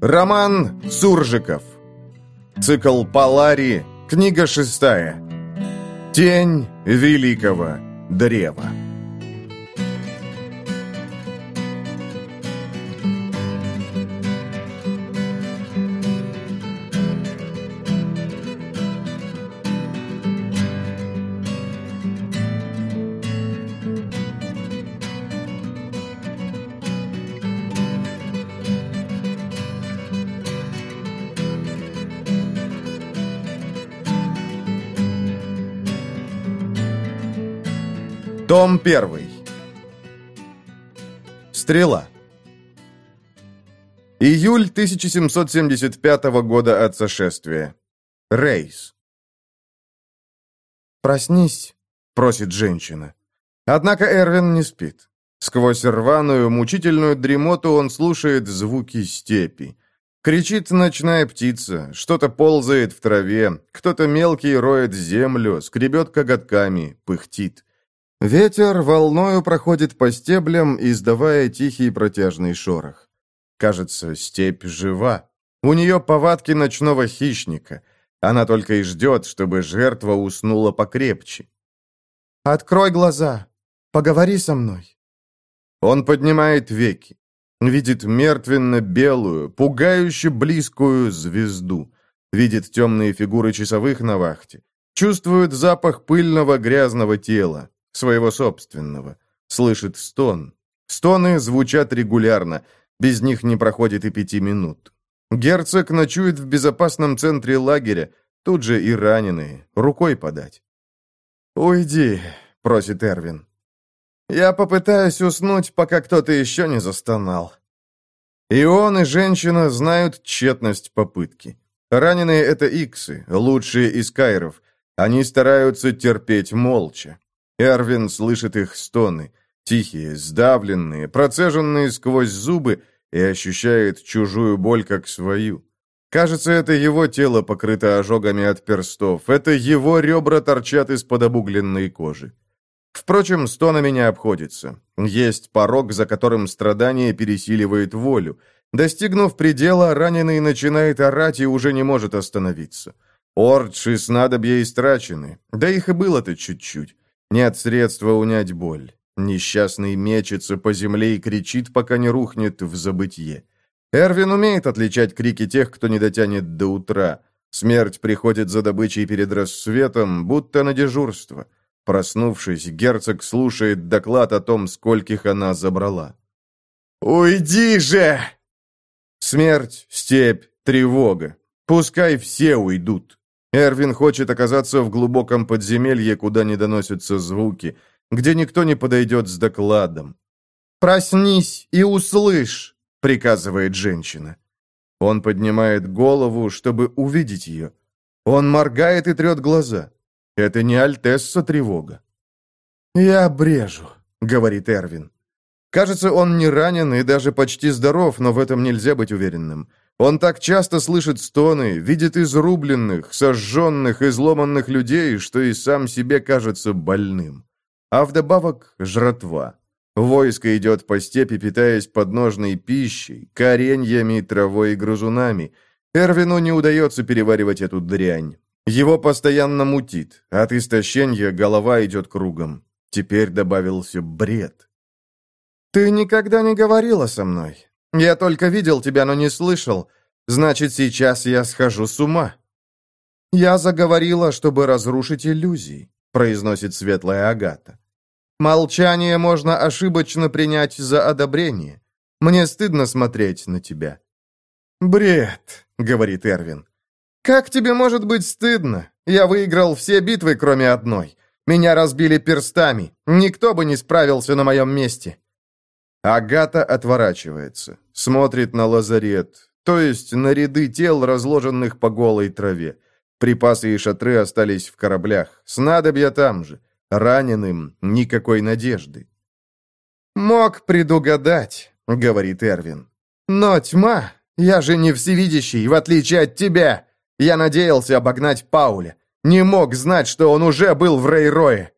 Роман Суржиков. Цикл Полари. Книга шестая. Тень великого древа. 1. Стрела. Июль 1775 года от сошествия. Рейс. «Проснись», — просит женщина. Однако Эрвин не спит. Сквозь рваную, мучительную дремоту он слушает звуки степи. Кричит ночная птица, что-то ползает в траве, кто-то мелкий роет землю, скребет коготками, пыхтит. Ветер волною проходит по стеблям, издавая тихий протяжный шорох. Кажется, степь жива. У нее повадки ночного хищника. Она только и ждет, чтобы жертва уснула покрепче. «Открой глаза. Поговори со мной». Он поднимает веки. Видит мертвенно-белую, пугающе близкую звезду. Видит темные фигуры часовых на вахте. Чувствует запах пыльного грязного тела своего собственного. Слышит стон. Стоны звучат регулярно, без них не проходит и пяти минут. Герцог ночует в безопасном центре лагеря, тут же и раненые, рукой подать. «Уйди», — просит Эрвин. «Я попытаюсь уснуть, пока кто-то еще не застонал». И он, и женщина знают тщетность попытки. Раненые — это иксы, лучшие из кайров. Они стараются терпеть молча. Эрвин слышит их стоны, тихие, сдавленные, процеженные сквозь зубы, и ощущает чужую боль как свою. Кажется, это его тело покрыто ожогами от перстов, это его ребра торчат из-под обугленной кожи. Впрочем, стонами не обходится. Есть порог, за которым страдание пересиливает волю. Достигнув предела, раненый начинает орать и уже не может остановиться. Ордж и снадобья истрачены, да их и было-то чуть-чуть. Нет средства унять боль. Несчастный мечется по земле и кричит, пока не рухнет в забытье. Эрвин умеет отличать крики тех, кто не дотянет до утра. Смерть приходит за добычей перед рассветом, будто на дежурство. Проснувшись, герцог слушает доклад о том, скольких она забрала. «Уйди же!» Смерть, степь, тревога. Пускай все уйдут. Эрвин хочет оказаться в глубоком подземелье, куда не доносятся звуки, где никто не подойдет с докладом. «Проснись и услышь!» — приказывает женщина. Он поднимает голову, чтобы увидеть ее. Он моргает и трет глаза. Это не Альтесса тревога. «Я брежу», — говорит Эрвин. Кажется, он не ранен и даже почти здоров, но в этом нельзя быть уверенным. Он так часто слышит стоны, видит изрубленных, сожженных, изломанных людей, что и сам себе кажется больным. А вдобавок жратва. Войско идет по степи, питаясь подножной пищей, кореньями, травой и грызунами. Эрвину не удается переваривать эту дрянь. Его постоянно мутит. От истощения голова идет кругом. Теперь добавился бред. «Ты никогда не говорила со мной. Я только видел тебя, но не слышал. Значит, сейчас я схожу с ума». «Я заговорила, чтобы разрушить иллюзии», — произносит светлая Агата. «Молчание можно ошибочно принять за одобрение. Мне стыдно смотреть на тебя». «Бред», — говорит Эрвин. «Как тебе может быть стыдно? Я выиграл все битвы, кроме одной. Меня разбили перстами. Никто бы не справился на моем месте». Агата отворачивается, смотрит на лазарет, то есть на ряды тел, разложенных по голой траве. Припасы и шатры остались в кораблях, снадобья там же. Раненым никакой надежды. «Мог предугадать», — говорит Эрвин. «Но тьма, я же не всевидящий, в отличие от тебя. Я надеялся обогнать Пауля. Не мог знать, что он уже был в Рейрое».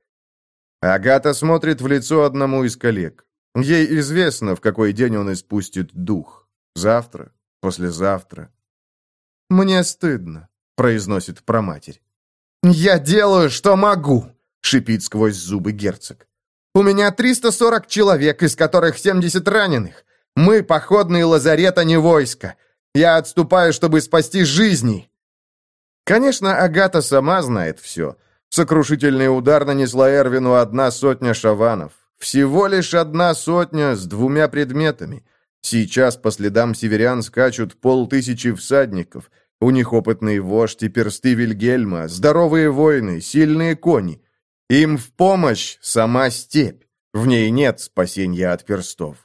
Агата смотрит в лицо одному из коллег. Ей известно, в какой день он испустит дух. Завтра, послезавтра. «Мне стыдно», — произносит проматерь. «Я делаю, что могу», — шипит сквозь зубы герцог. «У меня 340 человек, из которых 70 раненых. Мы походный лазарет, а не войско. Я отступаю, чтобы спасти жизни». Конечно, Агата сама знает все. Сокрушительный удар нанесла Эрвину одна сотня шаванов. Всего лишь одна сотня с двумя предметами. Сейчас по следам северян скачут полтысячи всадников. У них опытный вождь и персты Вильгельма, здоровые воины, сильные кони. Им в помощь сама степь. В ней нет спасения от перстов.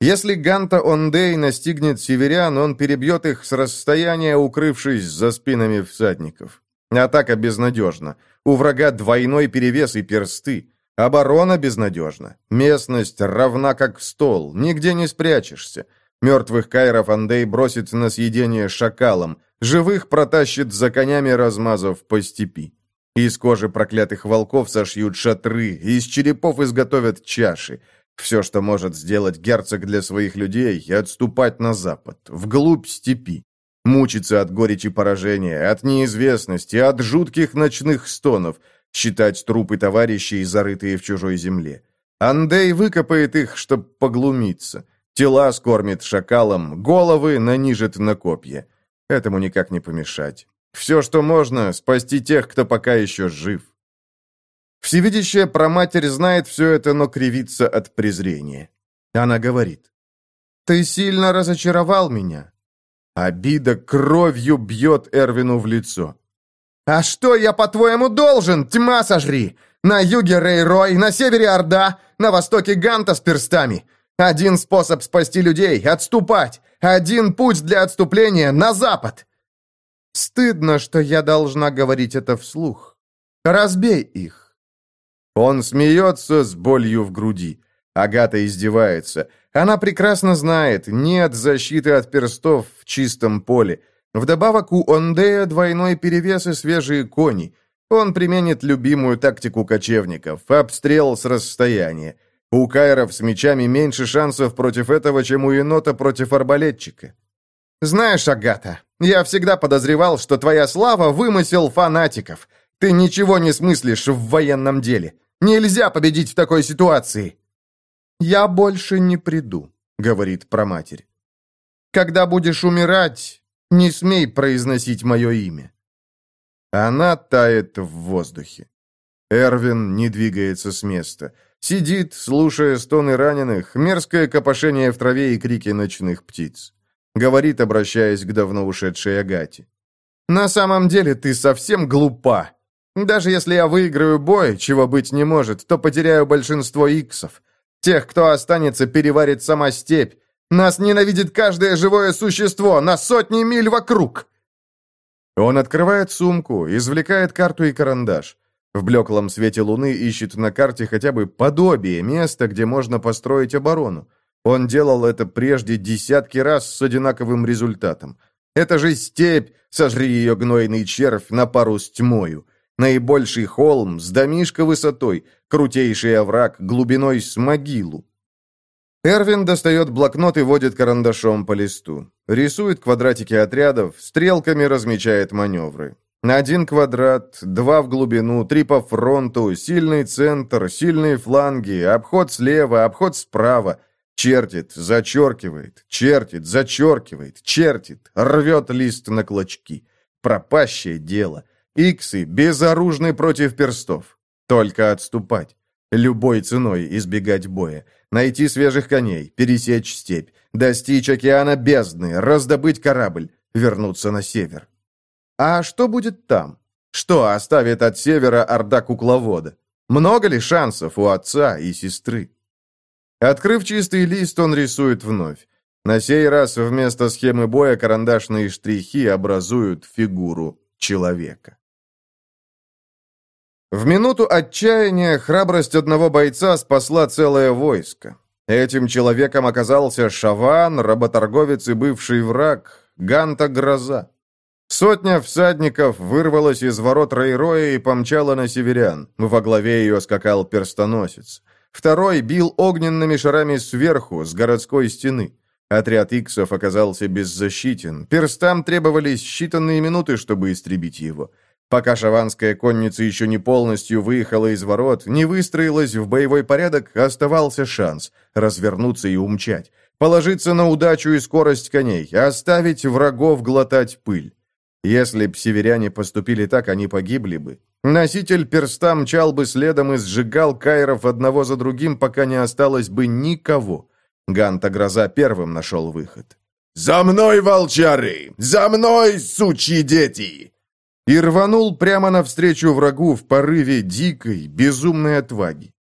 Если Ганта Ондей настигнет северян, он перебьет их с расстояния, укрывшись за спинами всадников. Атака безнадежна. У врага двойной перевес и персты. Оборона безнадежна. Местность равна как стол, нигде не спрячешься. Мертвых кайров Андей бросит на съедение шакалам, живых протащит за конями, размазав по степи. Из кожи проклятых волков сошьют шатры, из черепов изготовят чаши. Все, что может сделать герцог для своих людей, отступать на запад, вглубь степи. Мучиться от горечи поражения, от неизвестности, от жутких ночных стонов – считать трупы товарищей, зарытые в чужой земле. Андей выкопает их, чтоб поглумиться. Тела скормит шакалом, головы нанижет на копья. Этому никак не помешать. Все, что можно, спасти тех, кто пока еще жив. Всевидящая проматерь знает все это, но кривится от презрения. Она говорит, «Ты сильно разочаровал меня». Обида кровью бьет Эрвину в лицо. «А что я, по-твоему, должен? Тьма сожри! На юге Рейрой, на севере Орда, на востоке Ганта с перстами. Один способ спасти людей — отступать. Один путь для отступления — на запад!» «Стыдно, что я должна говорить это вслух. Разбей их!» Он смеется с болью в груди. Агата издевается. Она прекрасно знает, нет защиты от перстов в чистом поле. Вдобавок у Ондея двойной перевес и свежие кони. Он применит любимую тактику кочевников – обстрел с расстояния. У кайров с мечами меньше шансов против этого, чем у енота против арбалетчика. «Знаешь, Агата, я всегда подозревал, что твоя слава – вымысел фанатиков. Ты ничего не смыслишь в военном деле. Нельзя победить в такой ситуации». «Я больше не приду», — говорит проматерь. «Когда будешь умирать, не смей произносить мое имя». Она тает в воздухе. Эрвин не двигается с места. Сидит, слушая стоны раненых, мерзкое копошение в траве и крики ночных птиц. Говорит, обращаясь к давно ушедшей Агате. «На самом деле ты совсем глупа. Даже если я выиграю бой, чего быть не может, то потеряю большинство иксов. Тех, кто останется, переварит сама степь, нас ненавидит каждое живое существо на сотни миль вокруг!» Он открывает сумку, извлекает карту и карандаш. В блеклом свете луны ищет на карте хотя бы подобие места, где можно построить оборону. Он делал это прежде десятки раз с одинаковым результатом. Это же степь, сожри ее гнойный червь на пару с тьмою. Наибольший холм с домишко высотой, крутейший овраг глубиной с могилу. Эрвин достает блокнот и водит карандашом по листу. Рисует квадратики отрядов, стрелками размечает маневры. Один квадрат, два в глубину, три по фронту, сильный центр, сильные фланги, обход слева, обход справа. Чертит, зачеркивает, чертит, зачеркивает, чертит, рвет лист на клочки. Пропащее дело. Иксы безоружны против перстов. Только отступать. Любой ценой избегать боя. Найти свежих коней, пересечь степь, достичь океана бездны, раздобыть корабль, вернуться на север. А что будет там? Что оставит от севера орда кукловода? Много ли шансов у отца и сестры? Открыв чистый лист, он рисует вновь. На сей раз вместо схемы боя карандашные штрихи образуют фигуру человека. В минуту отчаяния храбрость одного бойца спасла целое войско. Этим человеком оказался Шаван, работорговец и бывший враг, Ганта Гроза. Сотня всадников вырвалась из ворот Рейроя и помчала на северян. Во главе ее скакал перстоносец. Второй бил огненными шарами сверху, с городской стены. Отряд иксов оказался беззащитен. Перстам требовались считанные минуты, чтобы истребить его. Пока шаванская конница еще не полностью выехала из ворот, не выстроилась в боевой порядок, оставался шанс развернуться и умчать, положиться на удачу и скорость коней, оставить врагов глотать пыль. Если б северяне поступили так, они погибли бы. Носитель перста мчал бы следом и сжигал кайров одного за другим, пока не осталось бы никого. Ганта Гроза первым нашел выход. «За мной, волчары! За мной, сучьи дети!» И рванул прямо навстречу врагу в порыве дикой, безумной отваги.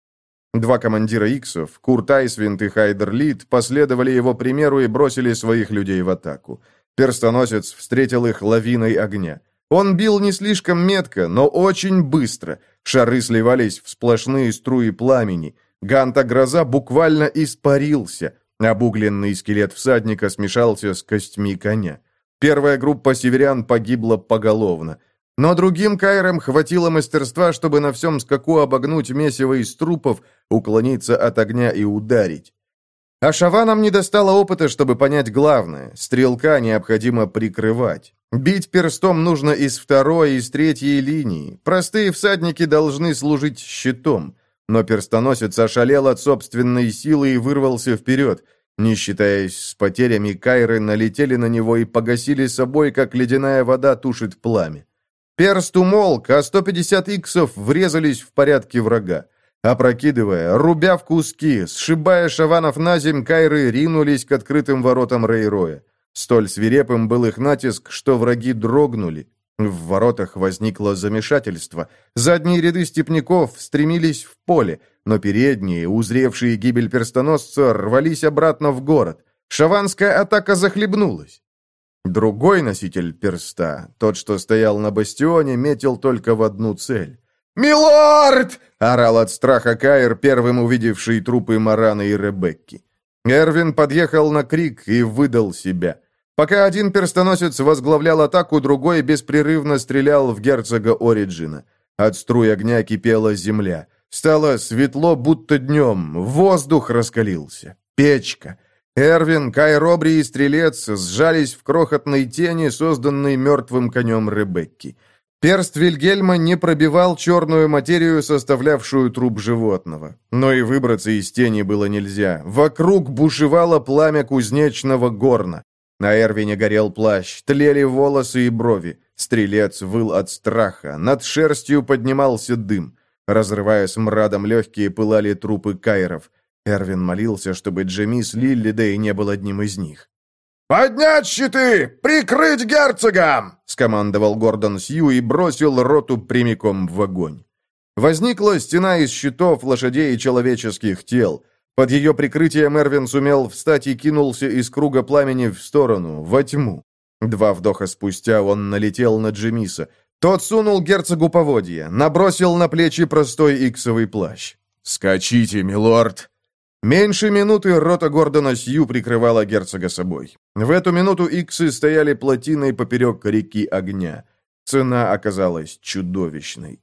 Два командира Иксов, Курт Айсвинд и Хайдер Лид, последовали его примеру и бросили своих людей в атаку. Перстоносец встретил их лавиной огня. Он бил не слишком метко, но очень быстро. Шары сливались в сплошные струи пламени. Ганта-гроза буквально испарился. Обугленный скелет всадника смешался с костьми коня. Первая группа северян погибла поголовно. Но другим кайрам хватило мастерства, чтобы на всем скаку обогнуть месиво из трупов, уклониться от огня и ударить. А шаванам не достало опыта, чтобы понять главное. Стрелка необходимо прикрывать. Бить перстом нужно из второй и из третьей линии. Простые всадники должны служить щитом. Но перстоносец ошалел от собственной силы и вырвался вперед. Не считаясь с потерями, кайры налетели на него и погасили собой, как ледяная вода тушит пламя. Перст умолк, а 150 иксов врезались в порядке врага. Опрокидывая, рубя в куски, сшибая шаванов на земь, кайры ринулись к открытым воротам Рейроя. Столь свирепым был их натиск, что враги дрогнули. В воротах возникло замешательство. Задние ряды степняков стремились в поле, но передние, узревшие гибель перстоносца, рвались обратно в город. Шаванская атака захлебнулась. Другой носитель перста, тот, что стоял на бастионе, метил только в одну цель. «Милорд!» — орал от страха Каир, первым увидевший трупы Марана и Ребекки. Эрвин подъехал на крик и выдал себя. Пока один перстоносец возглавлял атаку, другой беспрерывно стрелял в герцога Ориджина. От струй огня кипела земля. Стало светло, будто днем. Воздух раскалился. Печка. Эрвин, Кай Робри и Стрелец сжались в крохотной тени, созданной мертвым конем Ребекки. Перст Вильгельма не пробивал черную материю, составлявшую труп животного. Но и выбраться из тени было нельзя. Вокруг бушевало пламя кузнечного горна. На Эрвине горел плащ, тлели волосы и брови. Стрелец выл от страха, над шерстью поднимался дым. Разрывая смрадом легкие, пылали трупы кайров. Эрвин молился, чтобы Джемис Лиллидей не был одним из них. «Поднять щиты! Прикрыть герцогам!» — скомандовал Гордон Сью и бросил роту прямиком в огонь. Возникла стена из щитов, лошадей и человеческих тел. Под ее прикрытием Эрвин сумел встать и кинулся из круга пламени в сторону, во тьму. Два вдоха спустя он налетел на Джемиса. Тот сунул герцогу поводья, набросил на плечи простой иксовый плащ. «Скачите, милорд!» Меньше минуты рота Гордона Сью прикрывала герцога собой. В эту минуту иксы стояли плотиной поперек реки огня. Цена оказалась чудовищной.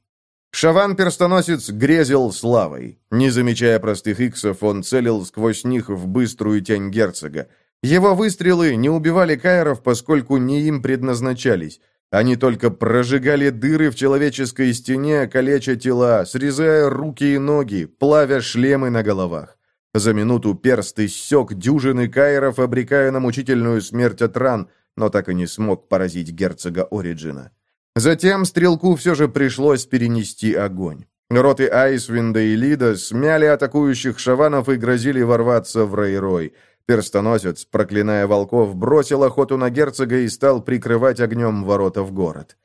Шаван-перстоносец грезил славой. Не замечая простых иксов, он целил сквозь них в быструю тень герцога. Его выстрелы не убивали кайров, поскольку не им предназначались. Они только прожигали дыры в человеческой стене, калеча тела, срезая руки и ноги, плавя шлемы на головах. За минуту перст иссек дюжины кайров, обрекая на мучительную смерть от ран, но так и не смог поразить герцога Ориджина. Затем стрелку все же пришлось перенести огонь. Роты Айсвинда и Лида смяли атакующих шаванов и грозили ворваться в Рейрой. Перстоносец, проклиная волков, бросил охоту на герцога и стал прикрывать огнем ворота в город.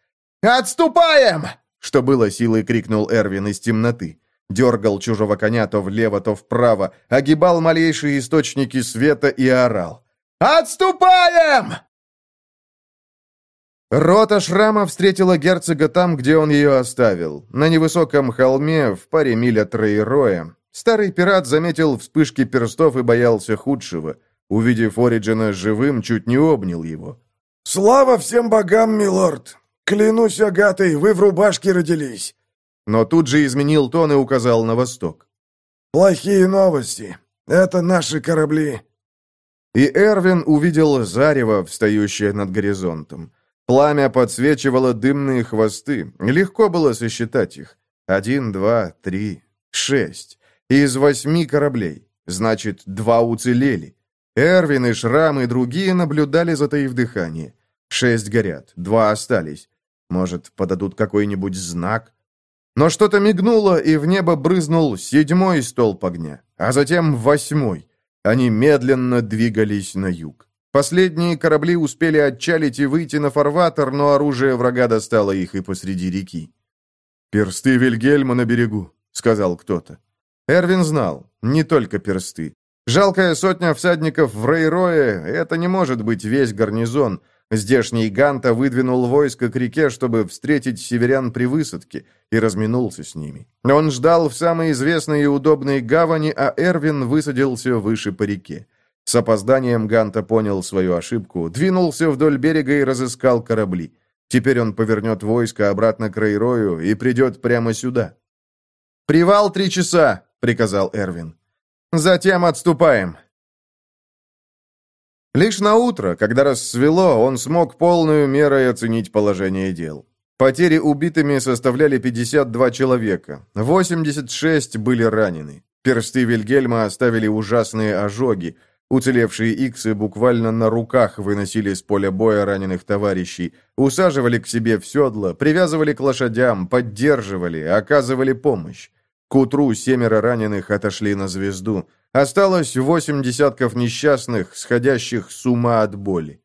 «Отступаем!» — что было силой, крикнул Эрвин из темноты. Дергал чужого коня то влево, то вправо, огибал малейшие источники света и орал. «Отступаем!» Рота Шрама встретила герцога там, где он ее оставил, на невысоком холме в паре миль от Рейроя. Старый пират заметил вспышки перстов и боялся худшего. Увидев Ориджина живым, чуть не обнял его. «Слава всем богам, милорд! Клянусь Агатой, вы в рубашке родились!» Но тут же изменил тон и указал на восток. «Плохие новости. Это наши корабли». И Эрвин увидел зарево, встающее над горизонтом. Пламя подсвечивало дымные хвосты. Легко было сосчитать их. Один, два, три, шесть. Из восьми кораблей. Значит, два уцелели. Эрвин и Шрам и другие наблюдали, затаив дыхание. Шесть горят, два остались. Может, подадут какой-нибудь знак? Но что-то мигнуло, и в небо брызнул седьмой столб огня, а затем восьмой. Они медленно двигались на юг. Последние корабли успели отчалить и выйти на фарватер, но оружие врага достало их и посреди реки. «Персты Вильгельма на берегу», — сказал кто-то. Эрвин знал, не только персты. Жалкая сотня всадников в Рейрое — это не может быть весь гарнизон. Здешний Ганта выдвинул войско к реке, чтобы встретить северян при высадке, и разминулся с ними. Он ждал в самой известной и удобной гавани, а Эрвин высадился выше по реке. С опозданием Ганта понял свою ошибку, двинулся вдоль берега и разыскал корабли. Теперь он повернет войско обратно к Рейрою и придет прямо сюда. «Привал три часа!» — приказал Эрвин. «Затем отступаем!» Лишь на утро, когда рассвело, он смог полную мерой оценить положение дел. Потери убитыми составляли 52 человека, 86 были ранены. Персты Вильгельма оставили ужасные ожоги. Уцелевшие иксы буквально на руках выносили с поля боя раненых товарищей, усаживали к себе в седло, привязывали к лошадям, поддерживали, оказывали помощь. К утру семеро раненых отошли на звезду. Осталось восемь десятков несчастных, сходящих с ума от боли.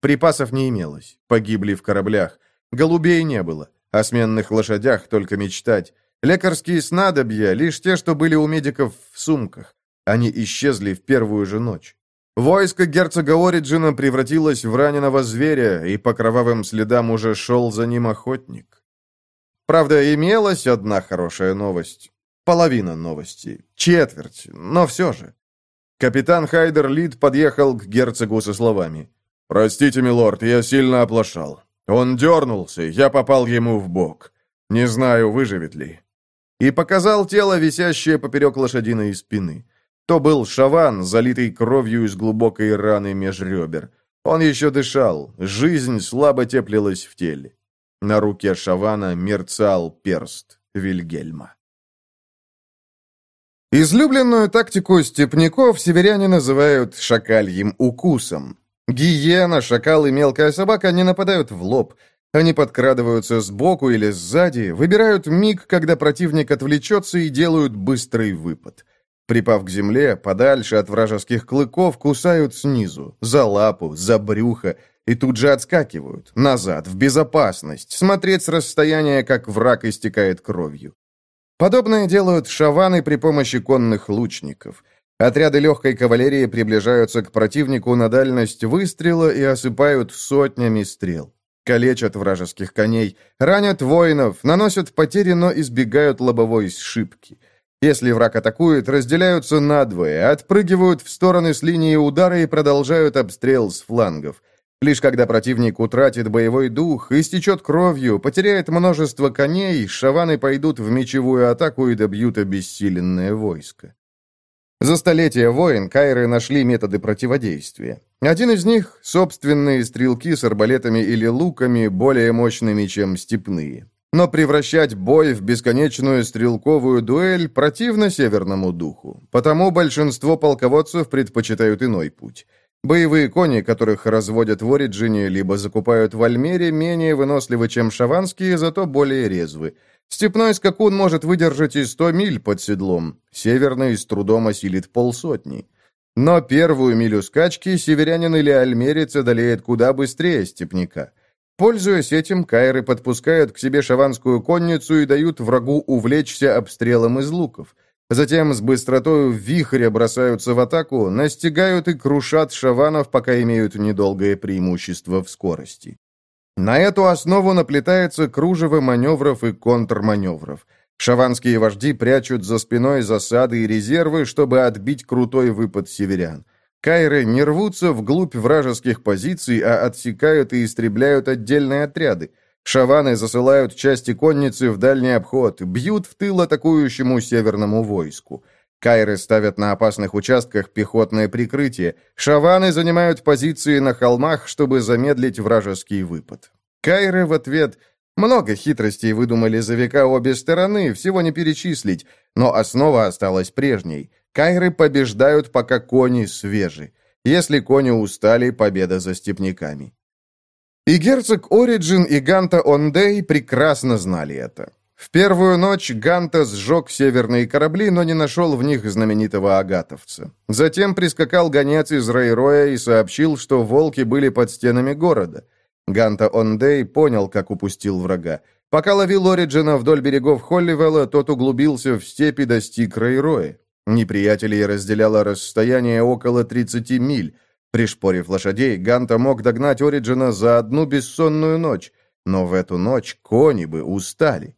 Припасов не имелось, погибли в кораблях. Голубей не было, о сменных лошадях только мечтать. Лекарские снадобья, лишь те, что были у медиков в сумках. Они исчезли в первую же ночь. Войско герцога Ориджина превратилось в раненого зверя, и по кровавым следам уже шел за ним охотник. Правда, имелась одна хорошая новость. Половина новости. Четверть. Но все же. Капитан Хайдер Лид подъехал к герцогу со словами. «Простите, милорд, я сильно оплошал. Он дернулся, я попал ему в бок. Не знаю, выживет ли». И показал тело, висящее поперек лошадиной спины. То был шаван, залитый кровью из глубокой раны меж ребер. Он еще дышал, жизнь слабо теплилась в теле. На руке шавана мерцал перст Вильгельма. Излюбленную тактику степняков северяне называют «шакальем укусом». Гиена, шакал и мелкая собака не нападают в лоб. Они подкрадываются сбоку или сзади, выбирают миг, когда противник отвлечется и делают быстрый выпад. Припав к земле, подальше от вражеских клыков, кусают снизу, за лапу, за брюхо, и тут же отскакивают, назад, в безопасность, смотреть с расстояния, как враг истекает кровью. Подобное делают шаваны при помощи конных лучников. Отряды легкой кавалерии приближаются к противнику на дальность выстрела и осыпают сотнями стрел. Калечат вражеских коней, ранят воинов, наносят потери, но избегают лобовой сшибки. Если враг атакует, разделяются надвое, отпрыгивают в стороны с линии удара и продолжают обстрел с флангов. Лишь когда противник утратит боевой дух, истечет кровью, потеряет множество коней, шаваны пойдут в мечевую атаку и добьют обессиленное войско. За столетия войн кайры нашли методы противодействия. Один из них — собственные стрелки с арбалетами или луками, более мощными, чем степные. Но превращать бой в бесконечную стрелковую дуэль противно северному духу. Потому большинство полководцев предпочитают иной путь — Боевые кони, которых разводят в Ориджине, либо закупают в Альмере, менее выносливы, чем шаванские, зато более резвы. Степной скакун может выдержать и сто миль под седлом, северный с трудом осилит полсотни. Но первую милю скачки северянин или альмерец одолеет куда быстрее степняка. Пользуясь этим, кайры подпускают к себе шаванскую конницу и дают врагу увлечься обстрелом из луков. Затем с быстротою вихря бросаются в атаку, настигают и крушат шаванов, пока имеют недолгое преимущество в скорости. На эту основу наплетается кружево маневров и контрманевров. Шаванские вожди прячут за спиной засады и резервы, чтобы отбить крутой выпад северян. Кайры не рвутся вглубь вражеских позиций, а отсекают и истребляют отдельные отряды. Шаваны засылают части конницы в дальний обход, бьют в тыл атакующему северному войску. Кайры ставят на опасных участках пехотное прикрытие, шаваны занимают позиции на холмах, чтобы замедлить вражеский выпад. Кайры в ответ много хитростей выдумали за века обе стороны, всего не перечислить, но основа осталась прежней. Кайры побеждают, пока кони свежи. Если кони устали, победа за степняками. И герцог Ориджин и Ганта Ондей прекрасно знали это. В первую ночь Ганта сжег северные корабли, но не нашел в них знаменитого агатовца. Затем прискакал гонец из Рейроя и сообщил, что волки были под стенами города. Ганта Ондей понял, как упустил врага. Пока ловил Ориджина вдоль берегов Холливелла, тот углубился в степи достиг Рейроя. Неприятелей разделяло расстояние около 30 миль. Пришпорив лошадей, Ганта мог догнать Ориджина за одну бессонную ночь, но в эту ночь кони бы устали.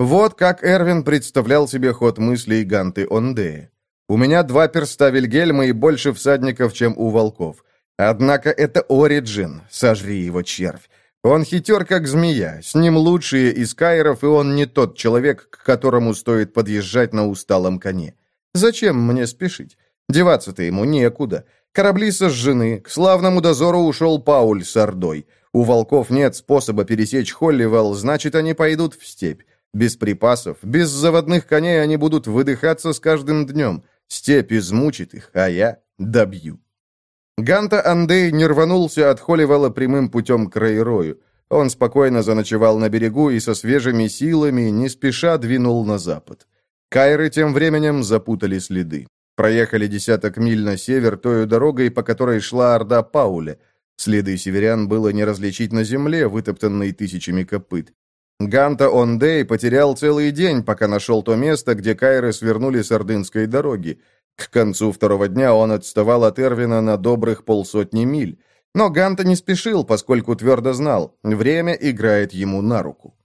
Вот как Эрвин представлял себе ход мыслей Ганты Ондея. «У меня два перста Вильгельма и больше всадников, чем у волков. Однако это Ориджин, сожри его червь. Он хитер, как змея, с ним лучшие из кайров, и он не тот человек, к которому стоит подъезжать на усталом коне. Зачем мне спешить? Деваться-то ему некуда. Корабли сожжены, к славному дозору ушел Пауль с Ордой. У волков нет способа пересечь Холливелл, значит, они пойдут в степь. Без припасов, без заводных коней они будут выдыхаться с каждым днем. Степь измучит их, а я добью. Ганта Андей не рванулся от Холливелла прямым путем к Рейрою. Он спокойно заночевал на берегу и со свежими силами не спеша двинул на запад. Кайры тем временем запутали следы. Проехали десяток миль на север той дорогой, по которой шла орда Пауля. Следы северян было не различить на земле, вытоптанной тысячами копыт. Ганта Ондей потерял целый день, пока нашел то место, где Кайры свернули с Ордынской дороги. К концу второго дня он отставал от Эрвина на добрых полсотни миль. Но Ганта не спешил, поскольку твердо знал, время играет ему на руку.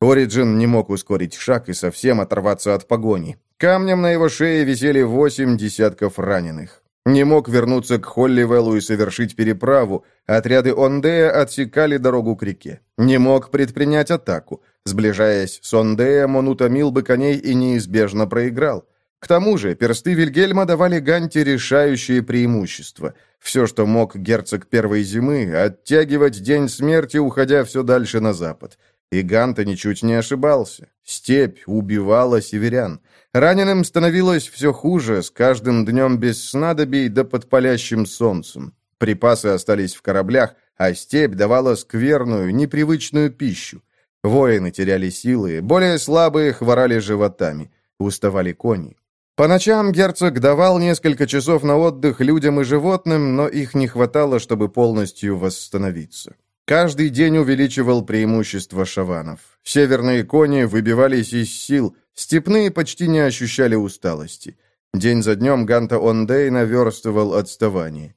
Ориджин не мог ускорить шаг и совсем оторваться от погони. Камнем на его шее висели восемь десятков раненых. Не мог вернуться к Холливеллу и совершить переправу. Отряды Ондея отсекали дорогу к реке. Не мог предпринять атаку. Сближаясь с Ондеем, он утомил бы коней и неизбежно проиграл. К тому же персты Вильгельма давали Ганте решающее преимущество. Все, что мог герцог первой зимы, оттягивать день смерти, уходя все дальше на запад. И Ганта ничуть не ошибался. Степь убивала северян. Раненым становилось все хуже, с каждым днем без снадобий да под палящим солнцем. Припасы остались в кораблях, а степь давала скверную, непривычную пищу. Воины теряли силы, более слабые хворали животами, уставали кони. По ночам герцог давал несколько часов на отдых людям и животным, но их не хватало, чтобы полностью восстановиться. Каждый день увеличивал преимущество шаванов. Северные кони выбивались из сил, степные почти не ощущали усталости. День за днем Ганта Ондей наверстывал отставание.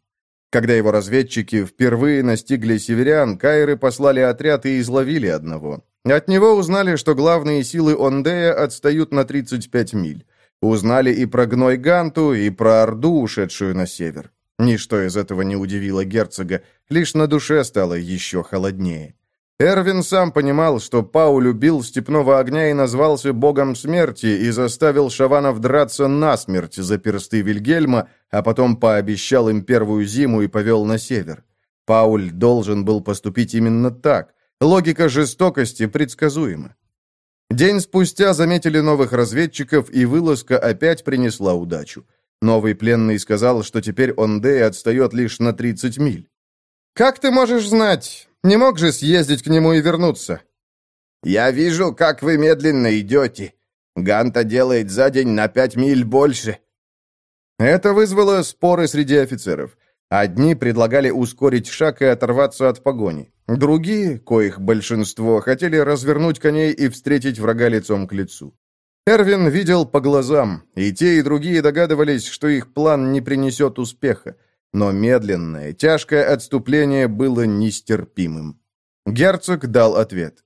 Когда его разведчики впервые настигли северян, кайры послали отряд и изловили одного. От него узнали, что главные силы Ондея отстают на 35 миль. Узнали и про гной Ганту, и про Орду, ушедшую на север. Ничто из этого не удивило герцога, лишь на душе стало еще холоднее. Эрвин сам понимал, что Пау любил степного огня и назвался богом смерти и заставил шаванов драться насмерть за персты Вильгельма, а потом пообещал им первую зиму и повел на север. Пауль должен был поступить именно так. Логика жестокости предсказуема. День спустя заметили новых разведчиков, и вылазка опять принесла удачу. Новый пленный сказал, что теперь Ондей отстает лишь на 30 миль. «Как ты можешь знать? Не мог же съездить к нему и вернуться?» «Я вижу, как вы медленно идете. Ганта делает за день на пять миль больше». Это вызвало споры среди офицеров. Одни предлагали ускорить шаг и оторваться от погони. Другие, коих большинство, хотели развернуть коней и встретить врага лицом к лицу. Эрвин видел по глазам, и те, и другие догадывались, что их план не принесет успеха. Но медленное, тяжкое отступление было нестерпимым. Герцог дал ответ.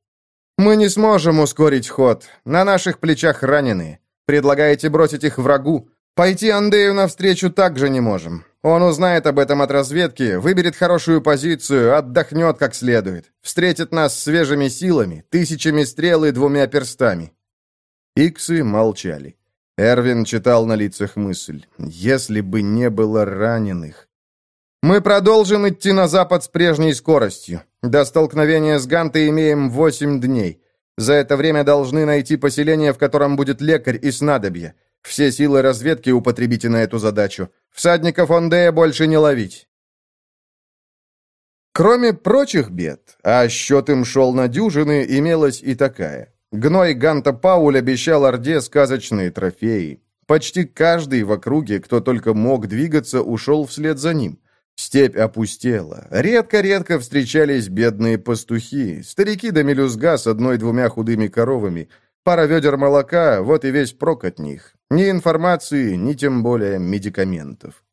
«Мы не сможем ускорить ход. На наших плечах раненые. Предлагаете бросить их врагу? Пойти Андею навстречу также не можем. Он узнает об этом от разведки, выберет хорошую позицию, отдохнет как следует, встретит нас свежими силами, тысячами стрел и двумя перстами». Иксы молчали. Эрвин читал на лицах мысль. «Если бы не было раненых». «Мы продолжим идти на запад с прежней скоростью. До столкновения с Гантой имеем восемь дней. За это время должны найти поселение, в котором будет лекарь и снадобье. Все силы разведки употребите на эту задачу. Всадников Ондея больше не ловить». Кроме прочих бед, а счет им шел на дюжины, имелась и такая. Гной Ганта Пауль обещал Орде сказочные трофеи. Почти каждый в округе, кто только мог двигаться, ушел вслед за ним. Степь опустела. Редко-редко встречались бедные пастухи, старики да мелюзга с одной-двумя худыми коровами. Пара ведер молока, вот и весь прок от них. Ни информации, ни тем более медикаментов.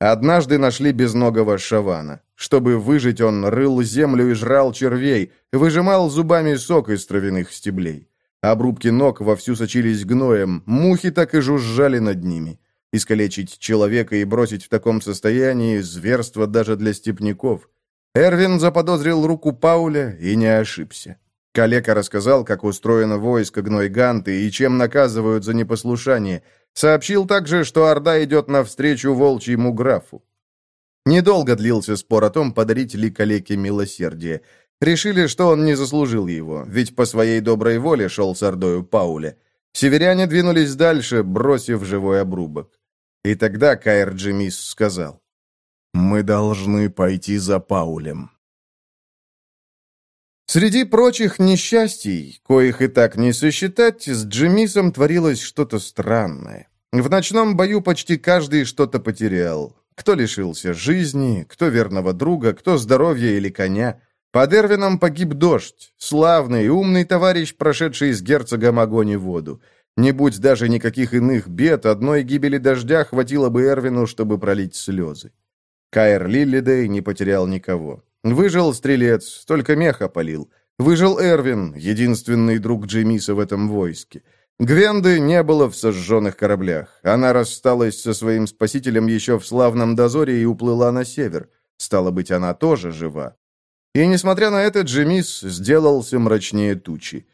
Однажды нашли безногого шавана. Чтобы выжить, он рыл землю и жрал червей, выжимал зубами сок из травяных стеблей. Обрубки ног вовсю сочились гноем, мухи так и жужжали над ними. Искалечить человека и бросить в таком состоянии – зверство даже для степняков. Эрвин заподозрил руку Пауля и не ошибся. Калека рассказал, как устроено войско Гнойганты и чем наказывают за непослушание. Сообщил также, что Орда идет навстречу волчьему графу. Недолго длился спор о том, подарить ли Калеке милосердие. Решили, что он не заслужил его, ведь по своей доброй воле шел с Ордою Пауля. Северяне двинулись дальше, бросив живой обрубок. И тогда Каэр Джемис сказал, «Мы должны пойти за Паулем». Среди прочих несчастий, коих и так не сосчитать, с Джемисом творилось что-то странное. В ночном бою почти каждый что-то потерял. Кто лишился жизни, кто верного друга, кто здоровья или коня. Под Эрвином погиб дождь, славный и умный товарищ, прошедший с герцогом огонь и воду. Не будь даже никаких иных бед, одной гибели дождя хватило бы Эрвину, чтобы пролить слезы. Каэр Лиллидей не потерял никого. Выжил стрелец, только меха полил. Выжил Эрвин, единственный друг Джемиса в этом войске. Гвенды не было в сожженных кораблях. Она рассталась со своим спасителем еще в славном дозоре и уплыла на север. Стало быть, она тоже жива. И, несмотря на это, Джемис сделался мрачнее тучи.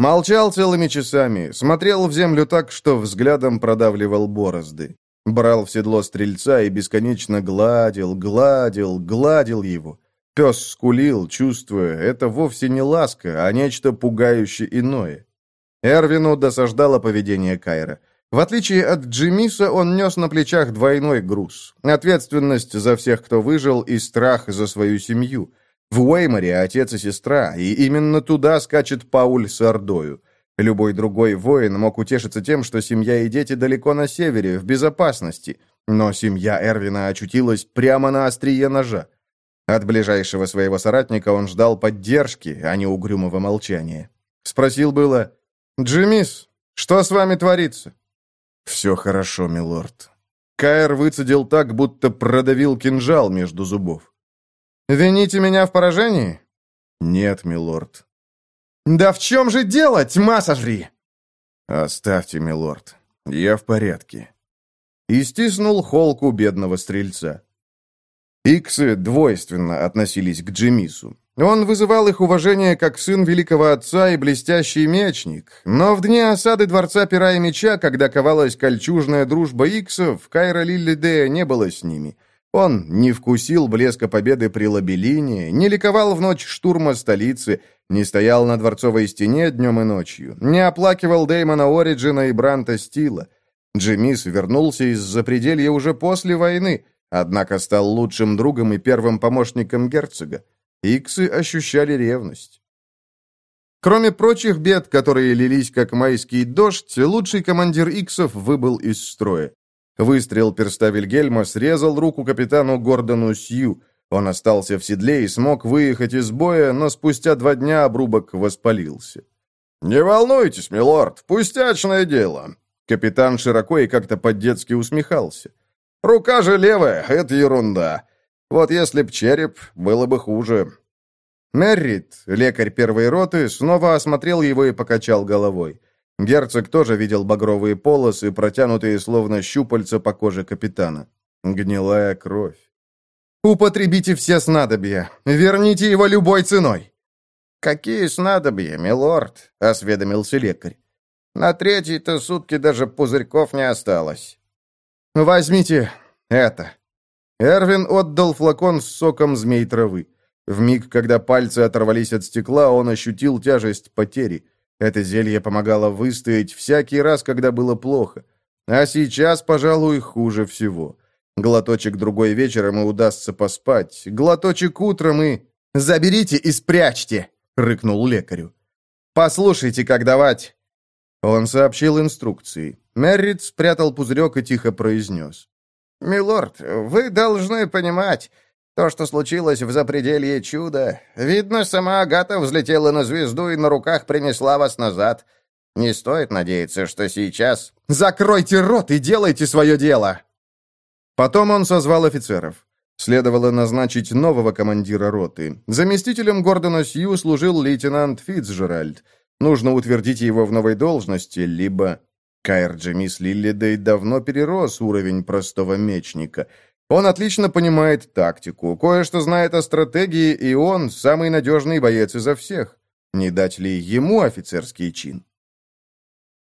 Молчал целыми часами, смотрел в землю так, что взглядом продавливал борозды. Брал в седло стрельца и бесконечно гладил, гладил, гладил его. Пес скулил, чувствуя, это вовсе не ласка, а нечто пугающее иное. Эрвину досаждало поведение Кайра. В отличие от Джимиса, он нес на плечах двойной груз. Ответственность за всех, кто выжил, и страх за свою семью. В Уэйморе отец и сестра, и именно туда скачет Пауль с Ордою. Любой другой воин мог утешиться тем, что семья и дети далеко на севере, в безопасности. Но семья Эрвина очутилась прямо на острие ножа. От ближайшего своего соратника он ждал поддержки, а не угрюмого молчания. Спросил было, «Джимис, что с вами творится?» «Все хорошо, милорд». Каэр выцедил так, будто продавил кинжал между зубов. «Вините меня в поражении?» «Нет, милорд». «Да в чем же дело, тьма сожри?» «Оставьте, милорд. Я в порядке». И стиснул холку бедного стрельца. Иксы двойственно относились к Джемису. Он вызывал их уважение как сын великого отца и блестящий мечник, но в дни осады Дворца Пера и Меча, когда ковалась кольчужная дружба Иксов, Кайра Лиллидея не было с ними. Он не вкусил блеска победы при Лабелине, не ликовал в ночь штурма столицы, не стоял на дворцовой стене днем и ночью, не оплакивал Дэймона Ориджина и Бранта Стила. Джемис вернулся из запределья уже после войны, однако стал лучшим другом и первым помощником герцога. Иксы ощущали ревность. Кроме прочих бед, которые лились как майский дождь, лучший командир Иксов выбыл из строя. Выстрел перста Вильгельма срезал руку капитану Гордону Сью. Он остался в седле и смог выехать из боя, но спустя два дня обрубок воспалился. «Не волнуйтесь, милорд, пустячное дело!» Капитан широко и как-то по-детски усмехался. «Рука же левая, это ерунда. Вот если б череп, было бы хуже. Меррит, лекарь первой роты, снова осмотрел его и покачал головой. Герцог тоже видел багровые полосы, протянутые словно щупальца по коже капитана. Гнилая кровь. «Употребите все снадобья. Верните его любой ценой». «Какие снадобья, милорд?» — осведомился лекарь. На третьей-то сутки даже пузырьков не осталось. Возьмите это. Эрвин отдал флакон с соком змей травы. В миг, когда пальцы оторвались от стекла, он ощутил тяжесть потери. Это зелье помогало выстоять всякий раз, когда было плохо. А сейчас, пожалуй, хуже всего. Глоточек другой вечером и удастся поспать. Глоточек утром и... «Заберите и спрячьте!» — рыкнул лекарю. «Послушайте, как давать!» Он сообщил инструкции. Меррит спрятал пузырек и тихо произнес. «Милорд, вы должны понимать, то, что случилось в запределье чуда. Видно, сама Агата взлетела на звезду и на руках принесла вас назад. Не стоит надеяться, что сейчас... Закройте рот и делайте свое дело!» Потом он созвал офицеров. Следовало назначить нового командира роты. Заместителем Гордона Сью служил лейтенант Фитцжеральд. Нужно утвердить его в новой должности, либо... Кайр Джемис Лиллидей давно перерос уровень простого мечника. Он отлично понимает тактику, кое-что знает о стратегии, и он самый надежный боец изо всех. Не дать ли ему офицерский чин?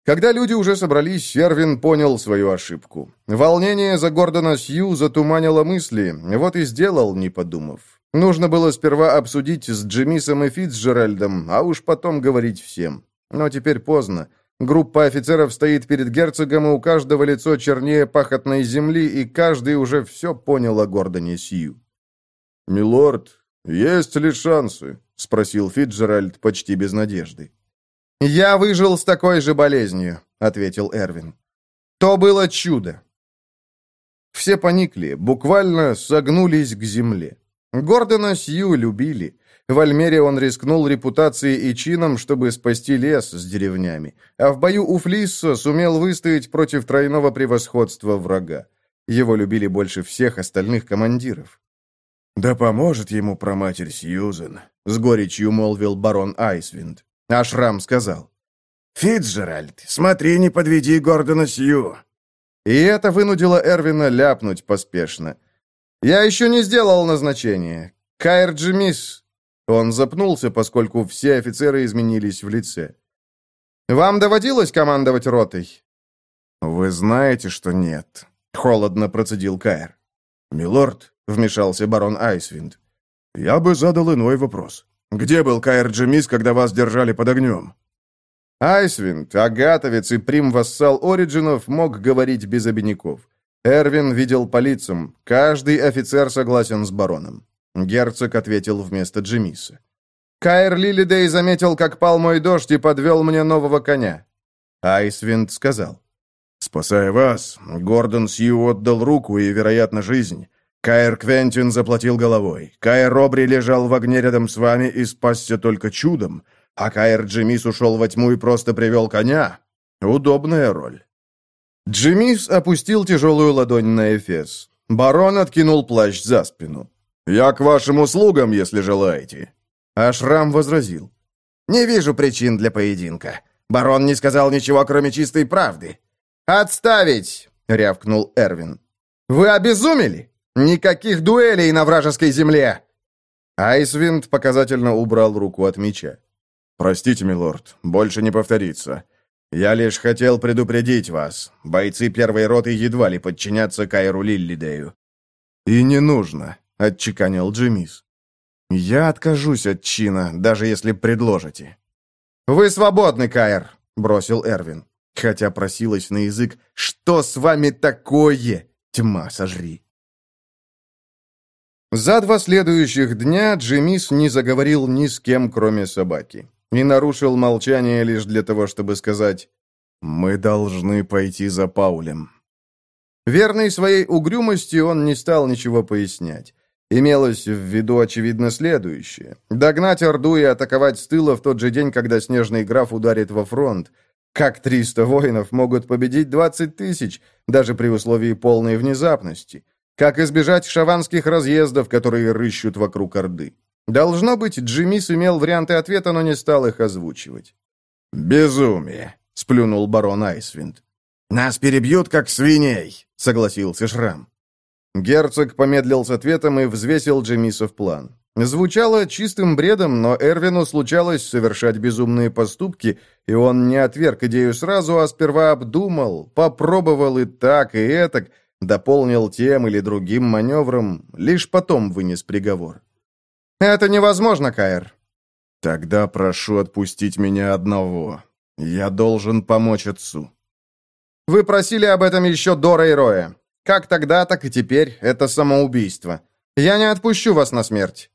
Когда люди уже собрались, Сервин понял свою ошибку. Волнение за Гордона Сью затуманило мысли, вот и сделал, не подумав. Нужно было сперва обсудить с Джемисом и Фитцджеральдом, а уж потом говорить всем. Но теперь поздно. Группа офицеров стоит перед герцогом, и у каждого лицо чернее пахотной земли, и каждый уже все понял о Гордоне Сью. «Милорд, есть ли шансы?» — спросил Фитджеральд почти без надежды. «Я выжил с такой же болезнью», — ответил Эрвин. «То было чудо». Все поникли, буквально согнулись к земле. Гордона Сью любили. В Альмере он рискнул репутацией и чином, чтобы спасти лес с деревнями, а в бою у Флиссо сумел выстоять против тройного превосходства врага. Его любили больше всех остальных командиров. «Да поможет ему проматерь Сьюзен», — с горечью молвил барон Айсвинд. А Шрам сказал. «Фитджеральд, смотри, не подведи Гордона Сью». И это вынудило Эрвина ляпнуть поспешно. «Я еще не сделал назначение. Кайр Джимис». Он запнулся, поскольку все офицеры изменились в лице. «Вам доводилось командовать ротой?» «Вы знаете, что нет», — холодно процедил Кайр. «Милорд», — вмешался барон Айсвинд, — «я бы задал иной вопрос. Где был Каэр Джемис, когда вас держали под огнем?» Айсвинд, агатовец и прим-вассал Ориджинов мог говорить без обиняков. Эрвин видел по лицам. Каждый офицер согласен с бароном. Герцог ответил вместо Джемиса. Каэр Лилидей заметил, как пал мой дождь и подвел мне нового коня. Айсвинд сказал. «Спасая вас, Гордон Сью отдал руку и, вероятно, жизнь. Каэр Квентин заплатил головой. Каэр Робри лежал в огне рядом с вами и спасся только чудом. А Каэр Джимис ушел во тьму и просто привел коня. Удобная роль. Джимис опустил тяжелую ладонь на Эфес. Барон откинул плащ за спину. «Я к вашим услугам, если желаете». А Шрам возразил. «Не вижу причин для поединка. Барон не сказал ничего, кроме чистой правды». «Отставить!» — рявкнул Эрвин. «Вы обезумели? Никаких дуэлей на вражеской земле!» Айсвинд показательно убрал руку от меча. «Простите, милорд, больше не повторится. Я лишь хотел предупредить вас. Бойцы первой роты едва ли подчинятся Кайру Лиллидею». «И не нужно», — отчеканил Джимис. «Я откажусь от чина, даже если предложите». «Вы свободны, Кайр», — бросил Эрвин, хотя просилась на язык «Что с вами такое? Тьма сожри». За два следующих дня Джимис не заговорил ни с кем, кроме собаки. И нарушил молчание лишь для того, чтобы сказать «Мы должны пойти за Паулем». Верный своей угрюмости, он не стал ничего пояснять. Имелось в виду, очевидно, следующее. Догнать Орду и атаковать с тыла в тот же день, когда снежный граф ударит во фронт. Как 300 воинов могут победить 20 тысяч, даже при условии полной внезапности? Как избежать шаванских разъездов, которые рыщут вокруг Орды? Должно быть, Джимис имел варианты ответа, но не стал их озвучивать. «Безумие!» — сплюнул барон Айсвинд. «Нас перебьют, как свиней!» — согласился Шрам. Герцог помедлил с ответом и взвесил Джемисов план. Звучало чистым бредом, но Эрвину случалось совершать безумные поступки, и он не отверг идею сразу, а сперва обдумал, попробовал и так, и этак, дополнил тем или другим маневром, лишь потом вынес приговор. «Это невозможно, Каэр». «Тогда прошу отпустить меня одного. Я должен помочь отцу». «Вы просили об этом еще до Рейроя. Как тогда, так и теперь. Это самоубийство. Я не отпущу вас на смерть».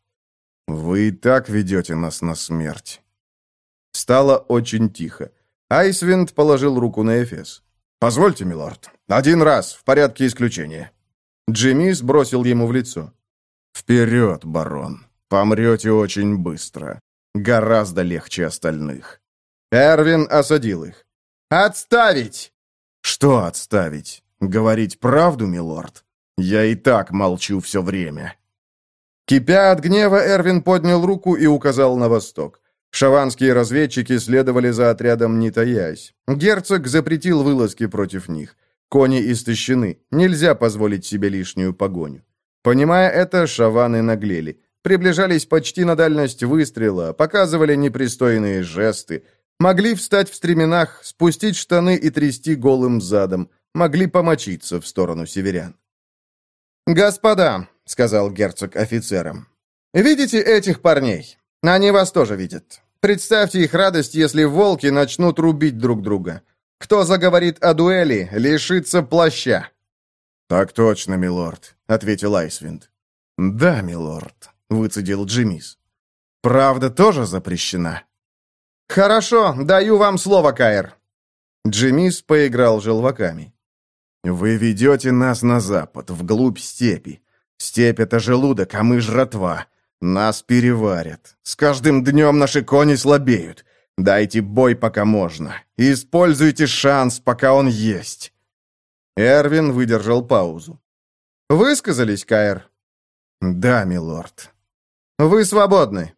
«Вы и так ведете нас на смерть». Стало очень тихо. Айсвинд положил руку на Эфес. «Позвольте, милорд. Один раз, в порядке исключения». Джимми сбросил ему в лицо. «Вперед, барон. Помрете очень быстро. Гораздо легче остальных». Эрвин осадил их. «Отставить!» «Что отставить? Говорить правду, милорд? Я и так молчу все время». Кипя от гнева, Эрвин поднял руку и указал на восток. Шаванские разведчики следовали за отрядом, не таясь. Герцог запретил вылазки против них. Кони истощены, нельзя позволить себе лишнюю погоню. Понимая это, шаваны наглели. Приближались почти на дальность выстрела, показывали непристойные жесты. Могли встать в стременах, спустить штаны и трясти голым задом. Могли помочиться в сторону северян. «Господа», — сказал герцог офицерам, — «видите этих парней? Они вас тоже видят. Представьте их радость, если волки начнут рубить друг друга. Кто заговорит о дуэли, лишится плаща». «Так точно, милорд», — ответил Айсвинд. «Да, милорд», — выцедил Джимис. «Правда тоже запрещена?» «Хорошо, даю вам слово, Каэр». Джимис поиграл желваками. «Вы ведете нас на запад, вглубь степи. Степь — это желудок, а мы — жратва. Нас переварят. С каждым днем наши кони слабеют. Дайте бой, пока можно. Используйте шанс, пока он есть». Эрвин выдержал паузу. «Высказались, Каэр?» «Да, милорд». «Вы свободны».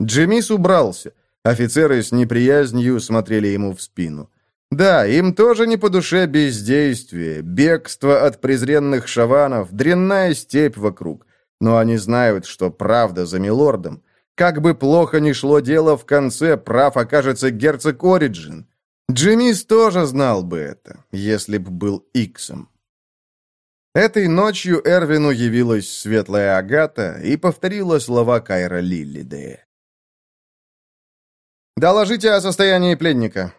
Джемис убрался. Офицеры с неприязнью смотрели ему в спину. Да, им тоже не по душе бездействие, бегство от презренных шаванов, дрянная степь вокруг. Но они знают, что правда за милордом. Как бы плохо ни шло дело, в конце прав окажется герцог Ориджин. Джимис тоже знал бы это, если б был Иксом. Этой ночью Эрвину явилась светлая Агата и повторила слова Кайра Лиллидея. «Доложите о состоянии пленника»,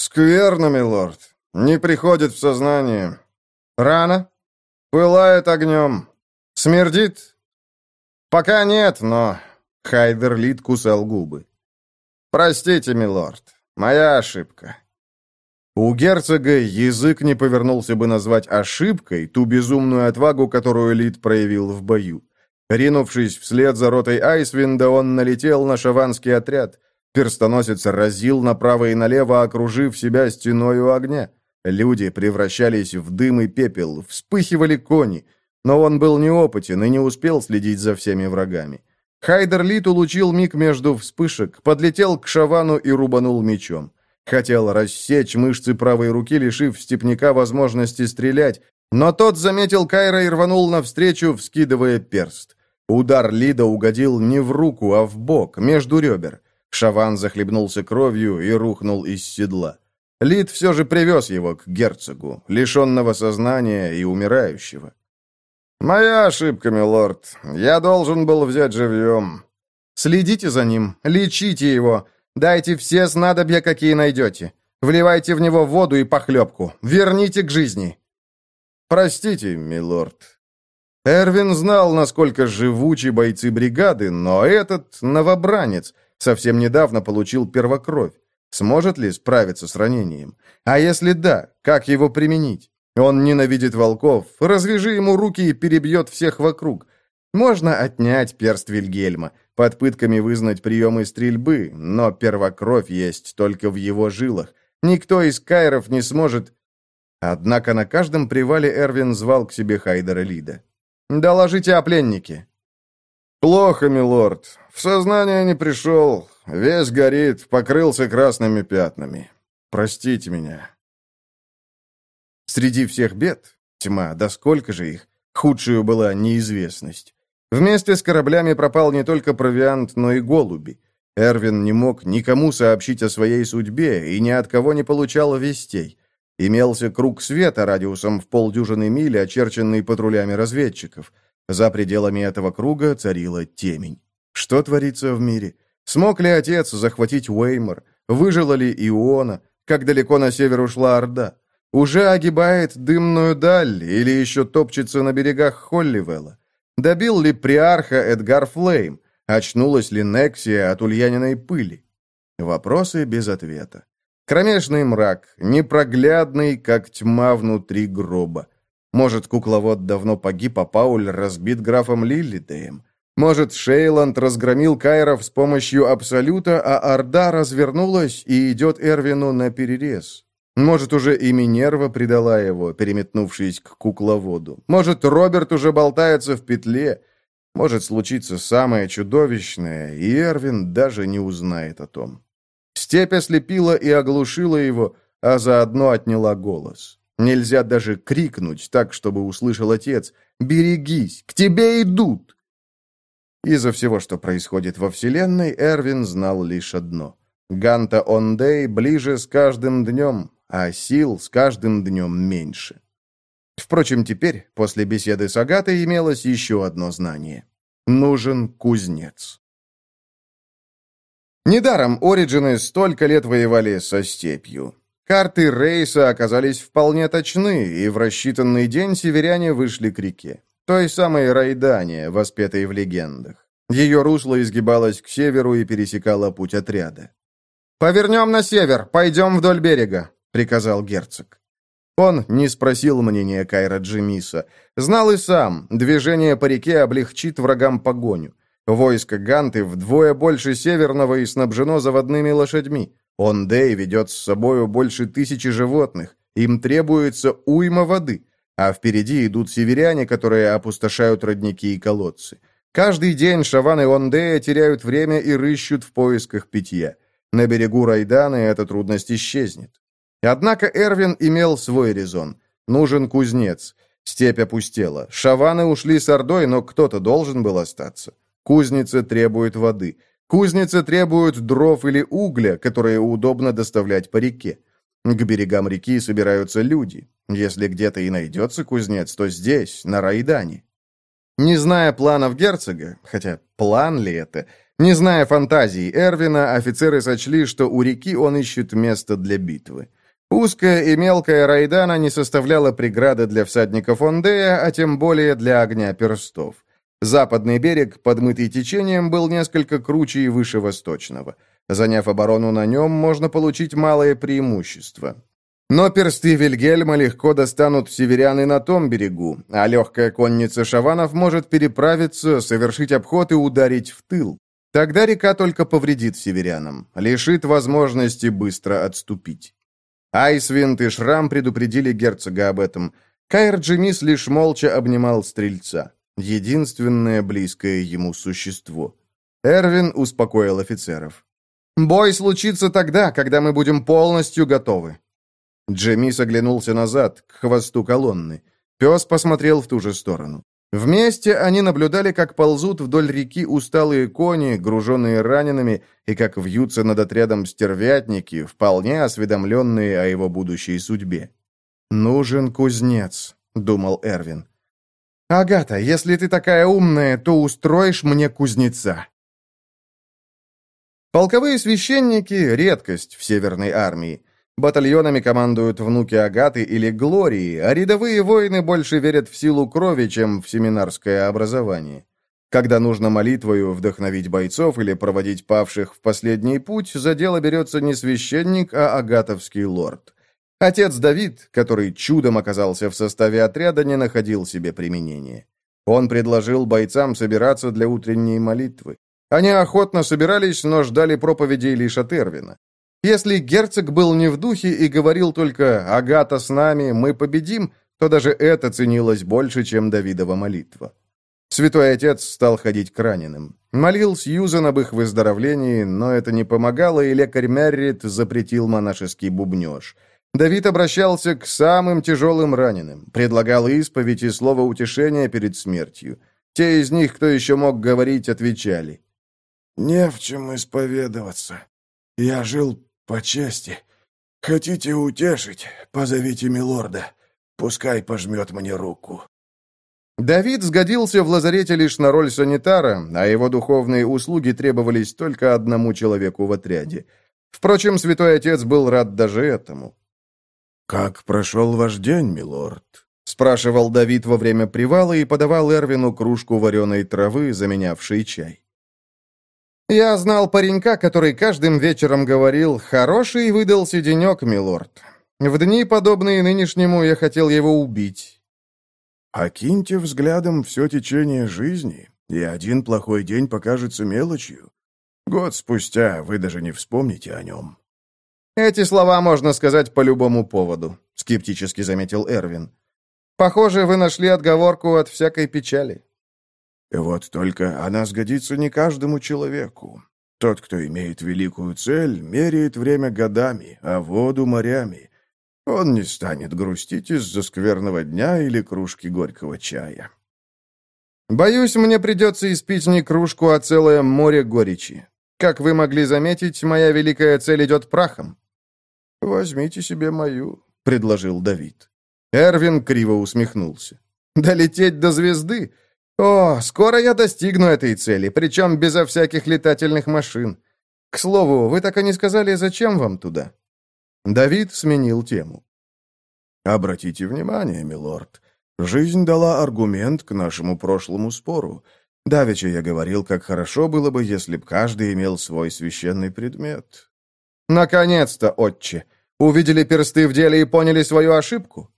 «Скверно, милорд. Не приходит в сознание. Рано? Пылает огнем. Смердит? Пока нет, но...» Хайдер Лид кусал губы. «Простите, милорд. Моя ошибка». У герцога язык не повернулся бы назвать ошибкой ту безумную отвагу, которую Лид проявил в бою. Ринувшись вслед за ротой Айсвинда, он налетел на шаванский отряд. Перстоносец разил направо и налево, окружив себя стеною огня. Люди превращались в дым и пепел, вспыхивали кони. Но он был неопытен и не успел следить за всеми врагами. Хайдер Лит улучил миг между вспышек, подлетел к Шавану и рубанул мечом. Хотел рассечь мышцы правой руки, лишив степняка возможности стрелять, но тот заметил Кайра и рванул навстречу, вскидывая перст. Удар Лида угодил не в руку, а в бок, между ребер. Шаван захлебнулся кровью и рухнул из седла. Лид все же привез его к герцогу, лишенного сознания и умирающего. «Моя ошибка, милорд. Я должен был взять живьем». «Следите за ним, лечите его, дайте все снадобья, какие найдете. Вливайте в него воду и похлебку. Верните к жизни». «Простите, милорд». Эрвин знал, насколько живучи бойцы бригады, но этот новобранец — Совсем недавно получил первокровь. Сможет ли справиться с ранением? А если да, как его применить? Он ненавидит волков. Развяжи ему руки и перебьет всех вокруг. Можно отнять перст Вильгельма, под пытками вызнать приемы стрельбы, но первокровь есть только в его жилах. Никто из кайров не сможет... Однако на каждом привале Эрвин звал к себе Хайдера Лида. «Доложите о пленнике». «Плохо, милорд. В сознание не пришел. Весь горит, покрылся красными пятнами. Простите меня». Среди всех бед, тьма, да сколько же их, худшую была неизвестность. Вместе с кораблями пропал не только провиант, но и голуби. Эрвин не мог никому сообщить о своей судьбе и ни от кого не получал вестей. Имелся круг света радиусом в полдюжины миль, очерченный патрулями разведчиков. За пределами этого круга царила темень. Что творится в мире? Смог ли отец захватить Уэймор? Выжила ли Иона? Как далеко на север ушла Орда? Уже огибает дымную даль или еще топчется на берегах Холливелла? Добил ли приарха Эдгар Флейм? Очнулась ли Нексия от ульяниной пыли? Вопросы без ответа. Кромешный мрак, непроглядный, как тьма внутри гроба. Может, кукловод давно погиб, а Пауль разбит графом Лиллидеем. Может, Шейланд разгромил Кайров с помощью Абсолюта, а Орда развернулась и идет Эрвину на перерез. Может, уже и Минерва предала его, переметнувшись к кукловоду. Может, Роберт уже болтается в петле. Может случиться самое чудовищное, и Эрвин даже не узнает о том. Степь ослепила и оглушила его, а заодно отняла голос. Нельзя даже крикнуть так, чтобы услышал отец. «Берегись! К тебе идут!» Из-за всего, что происходит во Вселенной, Эрвин знал лишь одно. Ганта Ондей ближе с каждым днем, а сил с каждым днем меньше. Впрочем, теперь, после беседы с Агатой, имелось еще одно знание. Нужен кузнец. Недаром Ориджины столько лет воевали со степью. Карты рейса оказались вполне точны, и в рассчитанный день северяне вышли к реке. Той самой Райдане, воспетой в легендах. Ее русло изгибалось к северу и пересекало путь отряда. «Повернем на север, пойдем вдоль берега», — приказал герцог. Он не спросил мнения Кайра Джимиса. Знал и сам, движение по реке облегчит врагам погоню. Войско Ганты вдвое больше северного и снабжено заводными лошадьми. Ондей ведет с собою больше тысячи животных. Им требуется уйма воды. А впереди идут северяне, которые опустошают родники и колодцы. Каждый день шаваны Ондея теряют время и рыщут в поисках питья. На берегу Райдана эта трудность исчезнет. Однако Эрвин имел свой резон. Нужен кузнец. Степь опустела. Шаваны ушли с Ордой, но кто-то должен был остаться. Кузница требует воды. Кузница требует дров или угля, которые удобно доставлять по реке. К берегам реки собираются люди. Если где-то и найдется кузнец, то здесь, на Райдане. Не зная планов герцога, хотя план ли это, не зная фантазии Эрвина, офицеры сочли, что у реки он ищет место для битвы. Узкая и мелкая Райдана не составляла преграды для всадников Ондея, а тем более для огня перстов. Западный берег, подмытый течением, был несколько круче и выше восточного. Заняв оборону на нем, можно получить малое преимущество. Но персты Вильгельма легко достанут северян и на том берегу, а легкая конница шаванов может переправиться, совершить обход и ударить в тыл. Тогда река только повредит северянам, лишит возможности быстро отступить. Айсвинд и Шрам предупредили герцога об этом. Кайр Джемис лишь молча обнимал стрельца. Единственное близкое ему существо. Эрвин успокоил офицеров. «Бой случится тогда, когда мы будем полностью готовы». Джемис оглянулся назад, к хвосту колонны. Пес посмотрел в ту же сторону. Вместе они наблюдали, как ползут вдоль реки усталые кони, груженные ранеными, и как вьются над отрядом стервятники, вполне осведомленные о его будущей судьбе. «Нужен кузнец», — думал Эрвин. «Агата, если ты такая умная, то устроишь мне кузнеца». Полковые священники — редкость в Северной армии. Батальонами командуют внуки Агаты или Глории, а рядовые воины больше верят в силу крови, чем в семинарское образование. Когда нужно молитвою вдохновить бойцов или проводить павших в последний путь, за дело берется не священник, а агатовский лорд. Отец Давид, который чудом оказался в составе отряда, не находил себе применения. Он предложил бойцам собираться для утренней молитвы. Они охотно собирались, но ждали проповедей лишь от Эрвина. Если герцог был не в духе и говорил только «Агата с нами, мы победим», то даже это ценилось больше, чем Давидова молитва. Святой Отец стал ходить к раненым. Молил Сьюзан об их выздоровлении, но это не помогало, и лекарь Меррит запретил монашеский бубнеж. Давид обращался к самым тяжелым раненым, предлагал исповедь и слово утешения перед смертью. Те из них, кто еще мог говорить, отвечали. «Не в чем исповедоваться. Я жил по чести. Хотите утешить? Позовите милорда. Пускай пожмет мне руку». Давид сгодился в лазарете лишь на роль санитара, а его духовные услуги требовались только одному человеку в отряде. Впрочем, святой отец был рад даже этому. «Как прошел ваш день, милорд?» — спрашивал Давид во время привала и подавал Эрвину кружку вареной травы, заменявшей чай. «Я знал паренька, который каждым вечером говорил, «Хороший выдался денек, милорд. В дни, подобные нынешнему, я хотел его убить». Окиньте взглядом все течение жизни, и один плохой день покажется мелочью. Год спустя вы даже не вспомните о нем». «Эти слова можно сказать по любому поводу», — скептически заметил Эрвин. «Похоже, вы нашли отговорку от всякой печали». «Вот только она сгодится не каждому человеку. Тот, кто имеет великую цель, меряет время годами, а воду морями. Он не станет грустить из-за скверного дня или кружки горького чая. Боюсь, мне придется испить не кружку, а целое море горечи. Как вы могли заметить, моя великая цель идет прахом. «Возьмите себе мою», — предложил Давид. Эрвин криво усмехнулся. «Долететь до звезды? О, скоро я достигну этой цели, причем безо всяких летательных машин. К слову, вы так и не сказали, зачем вам туда?» Давид сменил тему. «Обратите внимание, милорд, жизнь дала аргумент к нашему прошлому спору. Давеча я говорил, как хорошо было бы, если б каждый имел свой священный предмет». «Наконец-то, отче! Увидели персты в деле и поняли свою ошибку?»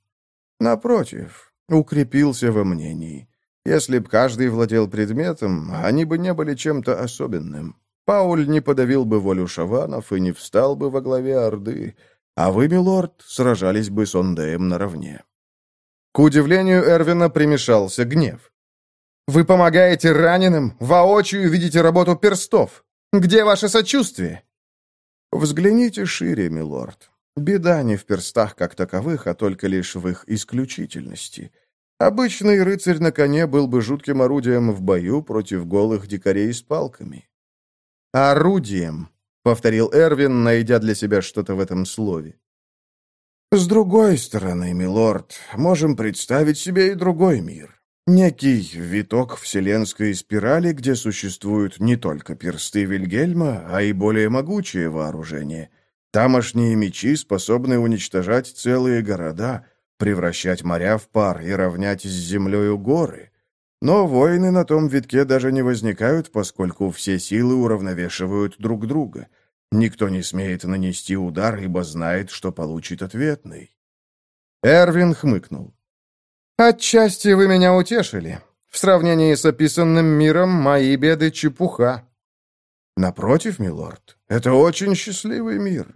«Напротив, укрепился во мнении. Если б каждый владел предметом, они бы не были чем-то особенным. Пауль не подавил бы волю шаванов и не встал бы во главе Орды, а вы, милорд, сражались бы с Ондеем наравне». К удивлению Эрвина примешался гнев. «Вы помогаете раненым, воочию видите работу перстов. Где ваше сочувствие?» «Взгляните шире, милорд. Беда не в перстах как таковых, а только лишь в их исключительности. Обычный рыцарь на коне был бы жутким орудием в бою против голых дикарей с палками». «Орудием», — повторил Эрвин, найдя для себя что-то в этом слове. «С другой стороны, милорд, можем представить себе и другой мир. Некий виток вселенской спирали, где существуют не только персты Вильгельма, а и более могучее вооружение. Тамошние мечи способны уничтожать целые города, превращать моря в пар и равнять с землею горы. Но войны на том витке даже не возникают, поскольку все силы уравновешивают друг друга. Никто не смеет нанести удар, ибо знает, что получит ответный. Эрвин хмыкнул. «Отчасти вы меня утешили. В сравнении с описанным миром мои беды чепуха». «Напротив, милорд, это очень счастливый мир.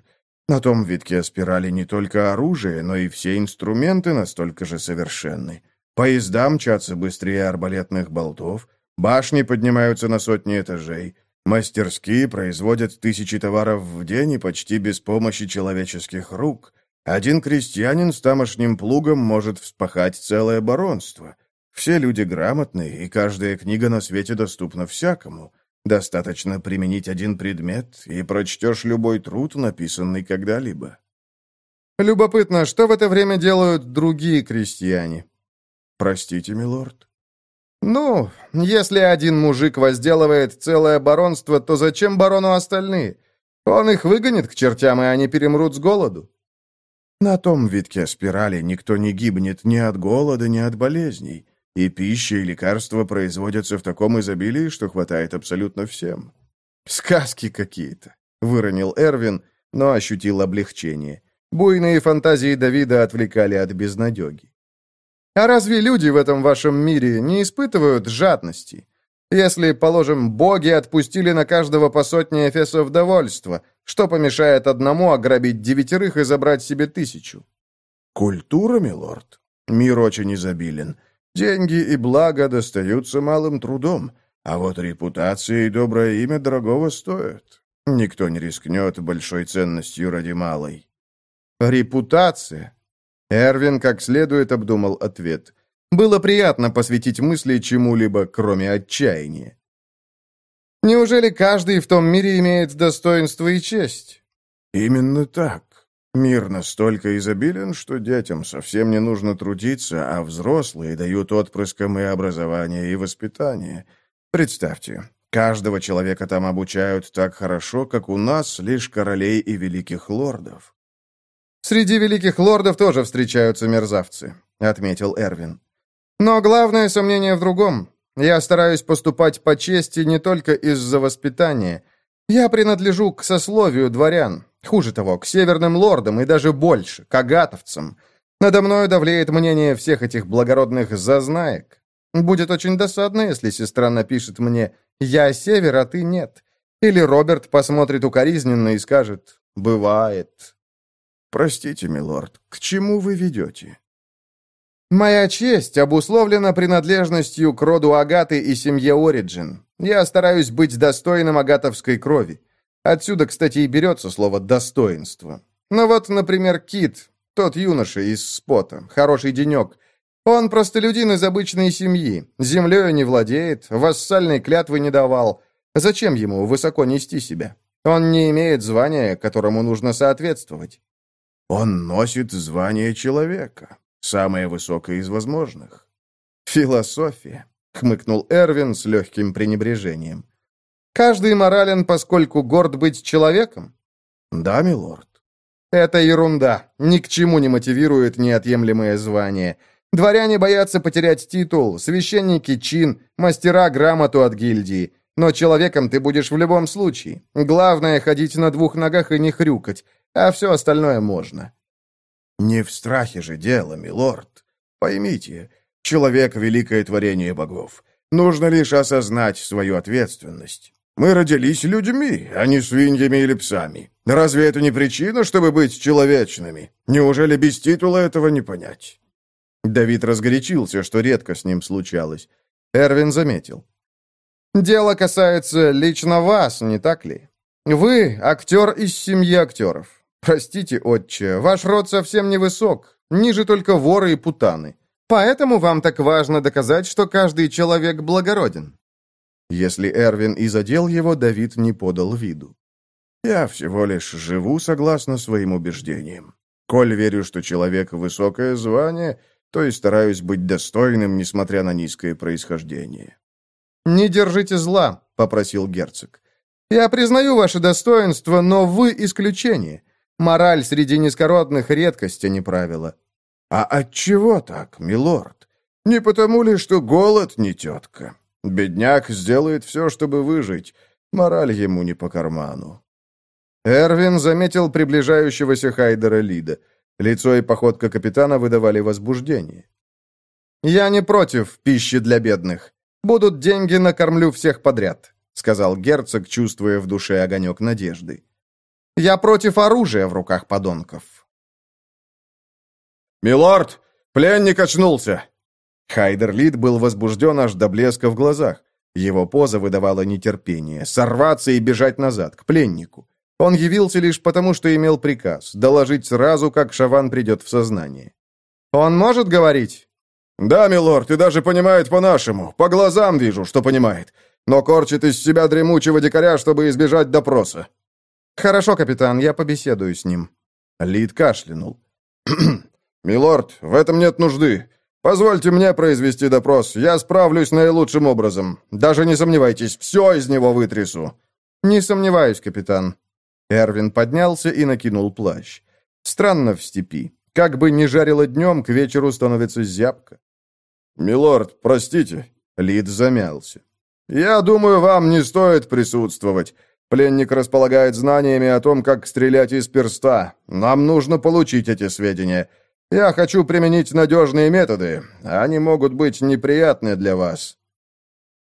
На том витке спирали не только оружие, но и все инструменты настолько же совершенны. Поезда мчатся быстрее арбалетных болтов, башни поднимаются на сотни этажей, мастерские производят тысячи товаров в день и почти без помощи человеческих рук. Один крестьянин с тамошним плугом может вспахать целое баронство. Все люди грамотные, и каждая книга на свете доступна всякому. Достаточно применить один предмет, и прочтешь любой труд, написанный когда-либо. Любопытно, что в это время делают другие крестьяне? «Простите, милорд?» «Ну, если один мужик возделывает целое баронство, то зачем барону остальные? Он их выгонит к чертям, и они перемрут с голоду». «На том витке спирали никто не гибнет ни от голода, ни от болезней, и пища и лекарства производятся в таком изобилии, что хватает абсолютно всем». «Сказки какие-то», — выронил Эрвин, но ощутил облегчение. Буйные фантазии Давида отвлекали от безнадеги. А разве люди в этом вашем мире не испытывают жадности? Если, положим, боги отпустили на каждого по сотне эфесов довольства, что помешает одному ограбить девятерых и забрать себе тысячу? Культура, милорд. Мир очень изобилен. Деньги и благо достаются малым трудом, а вот репутация и доброе имя дорогого стоят. Никто не рискнет большой ценностью ради малой. Репутация? Эрвин как следует обдумал ответ. Было приятно посвятить мысли чему-либо, кроме отчаяния. Неужели каждый в том мире имеет достоинство и честь? Именно так. Мир настолько изобилен, что детям совсем не нужно трудиться, а взрослые дают отпрыскам и образование, и воспитание. Представьте, каждого человека там обучают так хорошо, как у нас лишь королей и великих лордов. «Среди великих лордов тоже встречаются мерзавцы», — отметил Эрвин. «Но главное сомнение в другом. Я стараюсь поступать по чести не только из-за воспитания. Я принадлежу к сословию дворян, хуже того, к северным лордам и даже больше, к агатовцам. Надо мною давлеет мнение всех этих благородных зазнаек. Будет очень досадно, если сестра напишет мне «Я север, а ты нет». Или Роберт посмотрит укоризненно и скажет «Бывает». «Простите, милорд, к чему вы ведете?» Моя честь обусловлена принадлежностью к роду Агаты и семье Ориджин. Я стараюсь быть достойным агатовской крови. Отсюда, кстати, и берется слово «достоинство». Ну вот, например, Кит, тот юноша из спота, хороший денек. Он простолюдин из обычной семьи, землею не владеет, вассальной клятвы не давал. Зачем ему высоко нести себя? Он не имеет звания, которому нужно соответствовать. Он носит звание человека. Самое высокое из возможных. Философия, хмыкнул Эрвин с легким пренебрежением. Каждый морален, поскольку горд быть человеком? Да, милорд. Это ерунда. Ни к чему не мотивирует неотъемлемое звание. Дворяне боятся потерять титул, священники — чин, мастера — грамоту от гильдии. Но человеком ты будешь в любом случае. Главное — ходить на двух ногах и не хрюкать, а все остальное можно. Не в страхе же дело, милорд. Поймите, человек — великое творение богов. Нужно лишь осознать свою ответственность. Мы родились людьми, а не свиньями или псами. Разве это не причина, чтобы быть человечными? Неужели без титула этого не понять?» Давид разгорячился, что редко с ним случалось. Эрвин заметил. «Дело касается лично вас, не так ли? Вы — актер из семьи актеров. «Простите, отче, ваш род совсем невысок, ниже только воры и путаны. Поэтому вам так важно доказать, что каждый человек благороден». Если Эрвин и задел его, Давид не подал виду. «Я всего лишь живу согласно своим убеждениям. Коль верю, что человек — высокое звание, то и стараюсь быть достойным, несмотря на низкое происхождение». «Не держите зла», — попросил герцог. «Я признаю ваше достоинство, но вы исключение. Мораль среди низкородных — редкость, а не правило». «А от чего так, милорд? Не потому ли, что голод не тетка? Бедняк сделает все, чтобы выжить. Мораль ему не по карману». Эрвин заметил приближающегося Хайдера Лида. Лицо и походка капитана выдавали возбуждение. «Я не против пищи для бедных. Будут деньги, накормлю всех подряд», — сказал герцог, чувствуя в душе огонек надежды. Я против оружия в руках подонков. «Милорд, пленник очнулся!» Хайдер Лид был возбужден аж до блеска в глазах. Его поза выдавала нетерпение — сорваться и бежать назад, к пленнику. Он явился лишь потому, что имел приказ — доложить сразу, как Шаван придет в сознание. «Он может говорить?» «Да, милорд, и даже понимает по-нашему. По глазам вижу, что понимает. Но корчит из себя дремучего дикаря, чтобы избежать допроса». «Хорошо, капитан, я побеседую с ним». Лид кашлянул. «Милорд, в этом нет нужды. Позвольте мне произвести допрос. Я справлюсь наилучшим образом. Даже не сомневайтесь, все из него вытрясу». «Не сомневаюсь, капитан». Эрвин поднялся и накинул плащ. «Странно в степи. Как бы ни жарило днем, к вечеру становится зябко». «Милорд, простите». Лид замялся. «Я думаю, вам не стоит присутствовать. Пленник располагает знаниями о том, как стрелять из перста. Нам нужно получить эти сведения. Я хочу применить надежные методы. Они могут быть неприятны для вас».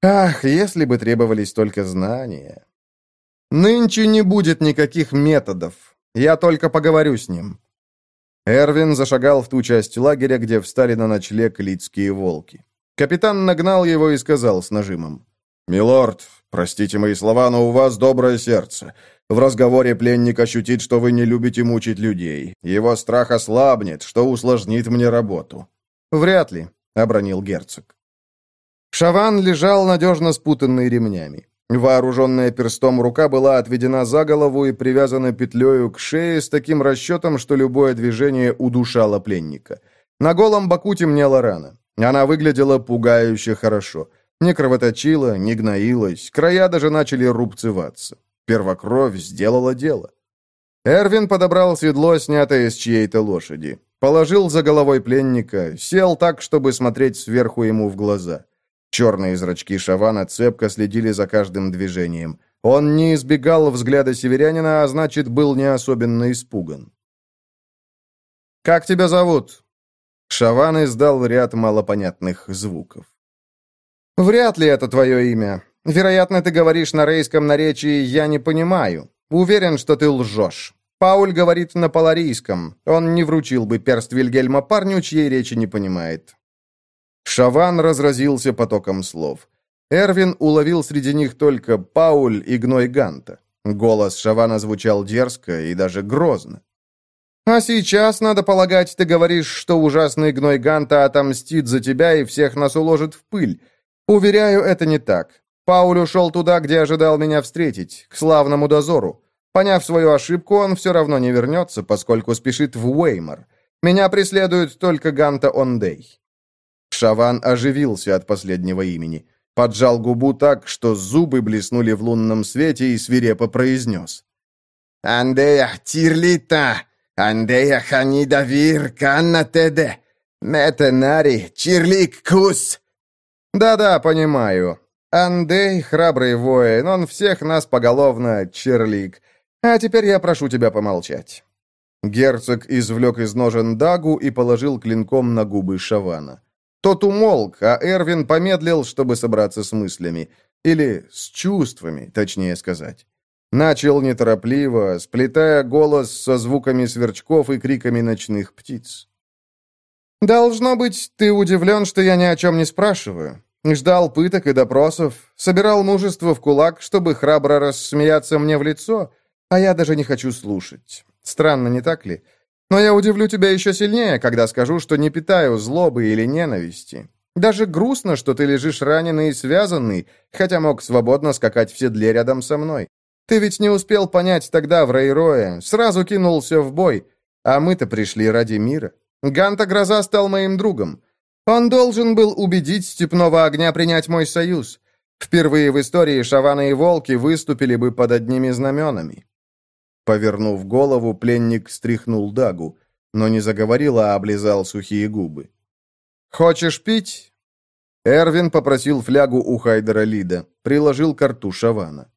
«Ах, если бы требовались только знания!» «Нынче не будет никаких методов. Я только поговорю с ним». Эрвин зашагал в ту часть лагеря, где встали на ночлег лидские волки. Капитан нагнал его и сказал с нажимом. «Милорд, простите мои слова, но у вас доброе сердце. В разговоре пленник ощутит, что вы не любите мучить людей. Его страх ослабнет, что усложнит мне работу». «Вряд ли. — обронил герцог. Шаван лежал надежно спутанный ремнями. Вооруженная перстом рука была отведена за голову и привязана петлею к шее с таким расчетом, что любое движение удушало пленника. На голом боку темнела рана. Она выглядела пугающе хорошо. Не кровоточила, не гноилась, края даже начали рубцеваться. Первокровь сделала дело. Эрвин подобрал седло, снятое с чьей-то лошади. Положил за головой пленника, сел так, чтобы смотреть сверху ему в глаза. Черные зрачки Шавана цепко следили за каждым движением. Он не избегал взгляда северянина, а значит, был не особенно испуган. «Как тебя зовут?» Шаван издал ряд малопонятных звуков. «Вряд ли это твое имя. Вероятно, ты говоришь на рейском наречии «я не понимаю». Уверен, что ты лжешь. Пауль говорит на паларийском. Он не вручил бы перст Вильгельма парню, чьей речи не понимает. Шаван разразился потоком слов. Эрвин уловил среди них только Пауль и Гной Ганта. Голос Шавана звучал дерзко и даже грозно. «А сейчас, надо полагать, ты говоришь, что ужасный Гной Ганта отомстит за тебя и всех нас уложит в пыль. Уверяю, это не так. Пауль ушел туда, где ожидал меня встретить, к славному дозору. Поняв свою ошибку, он все равно не вернется, поскольку спешит в Уэймор. Меня преследует только Ганта Ондей. Шаван оживился от последнего имени. Поджал губу так, что зубы блеснули в лунном свете и свирепо произнес. «Андея Тирлита, Андея Ханидавир Канна Теде, Метенари Чирлик Кус». «Да-да, понимаю. Андей — храбрый воин, он всех нас поголовно черлик. А теперь я прошу тебя помолчать». Герцог извлек из ножен дагу и положил клинком на губы Шавана. Тот умолк, а Эрвин помедлил, чтобы собраться с мыслями. Или с чувствами, точнее сказать. Начал неторопливо, сплетая голос со звуками сверчков и криками ночных птиц. «Должно быть, ты удивлен, что я ни о чем не спрашиваю. Ждал пыток и допросов, собирал мужество в кулак, чтобы храбро рассмеяться мне в лицо, а я даже не хочу слушать. Странно, не так ли?» Но я удивлю тебя еще сильнее, когда скажу, что не питаю злобы или ненависти. Даже грустно, что ты лежишь раненый и связанный, хотя мог свободно скакать в седле рядом со мной. Ты ведь не успел понять тогда в Рейрое, сразу кинулся в бой, а мы-то пришли ради мира. Ганта Гроза стал моим другом. Он должен был убедить Степного Огня принять мой союз. Впервые в истории Шаваны и Волки выступили бы под одними знаменами. Повернув голову, пленник стряхнул дагу, но не заговорил, а облизал сухие губы. «Хочешь пить?» Эрвин попросил флягу у Хайдера Лида, приложил к рту Шавана.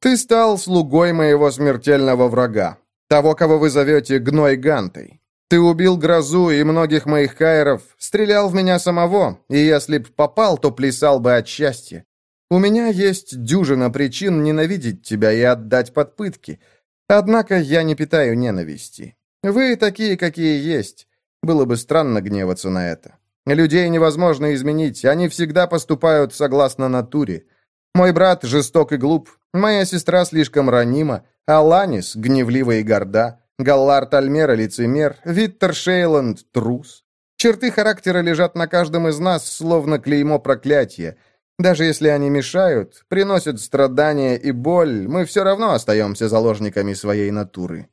«Ты стал слугой моего смертельного врага, того, кого вы зовете Гной Гантой. Ты убил Грозу и многих моих кайров, стрелял в меня самого, и если б попал, то плясал бы от счастья. У меня есть дюжина причин ненавидеть тебя и отдать под пытки, Однако я не питаю ненависти. Вы такие, какие есть. Было бы странно гневаться на это. Людей невозможно изменить, они всегда поступают согласно натуре. Мой брат жесток и глуп, моя сестра слишком ранима, Аланис гневлива и горда, Галлар Тальмера лицемер, Виттер Шейланд трус. Черты характера лежат на каждом из нас, словно клеймо проклятия — даже если они мешают, приносят страдания и боль, мы все равно остаемся заложниками своей натуры».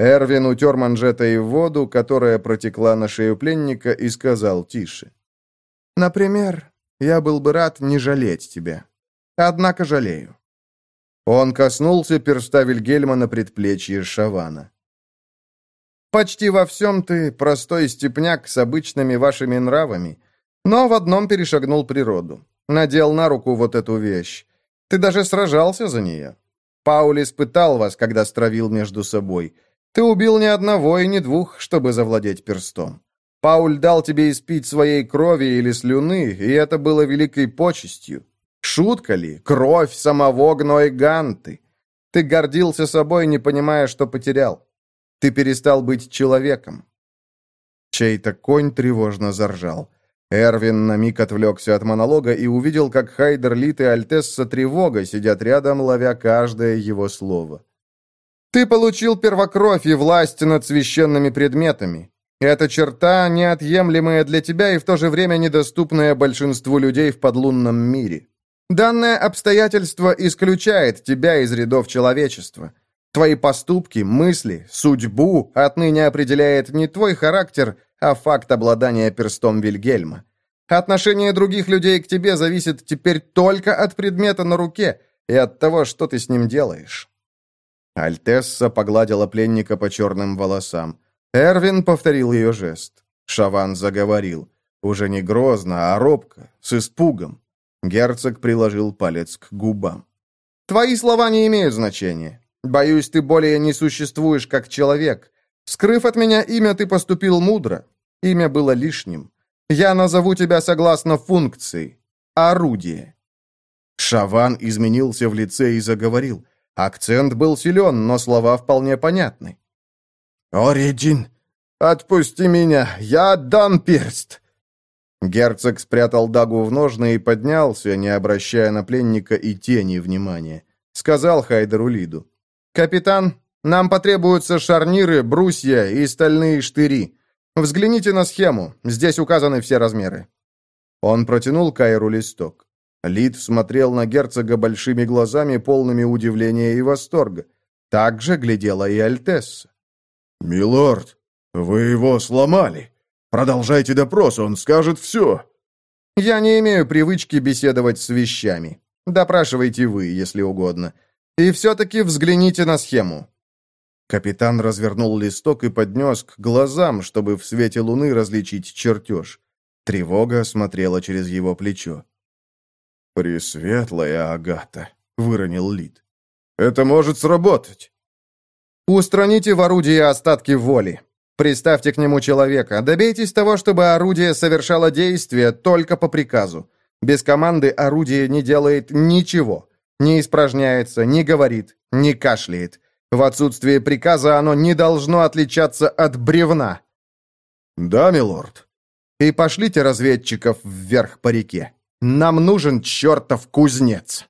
Эрвин утер манжетой воду, которая протекла на шею пленника, и сказал тише. «Например, я был бы рад не жалеть тебя. Однако жалею». Он коснулся перста Вильгельма на предплечье Шавана. «Почти во всем ты простой степняк с обычными вашими нравами, но в одном перешагнул природу. Надел на руку вот эту вещь. Ты даже сражался за нее. Пауль испытал вас, когда стравил между собой. Ты убил ни одного и ни двух, чтобы завладеть перстом. Пауль дал тебе испить своей крови или слюны, и это было великой почестью. Шутка ли? Кровь самого Гнойганты. Ты гордился собой, не понимая, что потерял. Ты перестал быть человеком. Чей-то конь тревожно заржал. Эрвин на миг отвлекся от монолога и увидел, как Хайдер Лит и Альтесса Тревога сидят рядом, ловя каждое его слово. «Ты получил первокровь и власть над священными предметами. Эта черта неотъемлемая для тебя и в то же время недоступная большинству людей в подлунном мире. Данное обстоятельство исключает тебя из рядов человечества. Твои поступки, мысли, судьбу отныне определяет не твой характер, а факт обладания перстом Вильгельма. Отношение других людей к тебе зависит теперь только от предмета на руке и от того, что ты с ним делаешь». Альтесса погладила пленника по черным волосам. Эрвин повторил ее жест. Шаван заговорил. Уже не грозно, а робко, с испугом. Герцог приложил палец к губам. «Твои слова не имеют значения. Боюсь, ты более не существуешь как человек. Скрыв от меня имя, ты поступил мудро. Имя было лишним. Я назову тебя согласно функции. Орудие». Шаван изменился в лице и заговорил. Акцент был силен, но слова вполне понятны. «Оридин, отпусти меня, я отдам перст!» Герцог спрятал дагу в ножны и поднялся, не обращая на пленника и тени внимания. Сказал Хайдеру Лиду. «Капитан, нам потребуются шарниры, брусья и стальные штыри. Взгляните на схему, здесь указаны все размеры». Он протянул Кайру листок. Лид смотрел на герцога большими глазами, полными удивления и восторга. Так же глядела и Альтесса. «Милорд, вы его сломали. Продолжайте допрос, он скажет все». «Я не имею привычки беседовать с вещами. Допрашивайте вы, если угодно. И все-таки взгляните на схему». Капитан развернул листок и поднес к глазам, чтобы в свете луны различить чертеж. Тревога смотрела через его плечо. «Пресветлая Агата», — выронил Лид. «Это может сработать». Устраните в орудии остатки воли. Приставьте к нему человека. Добейтесь того, чтобы орудие совершало действие только по приказу. Без команды орудие не делает ничего. Не испражняется, не говорит, не кашляет. В отсутствие приказа оно не должно отличаться от бревна. «Да, милорд». «И пошлите разведчиков вверх по реке. Нам нужен чертов кузнец».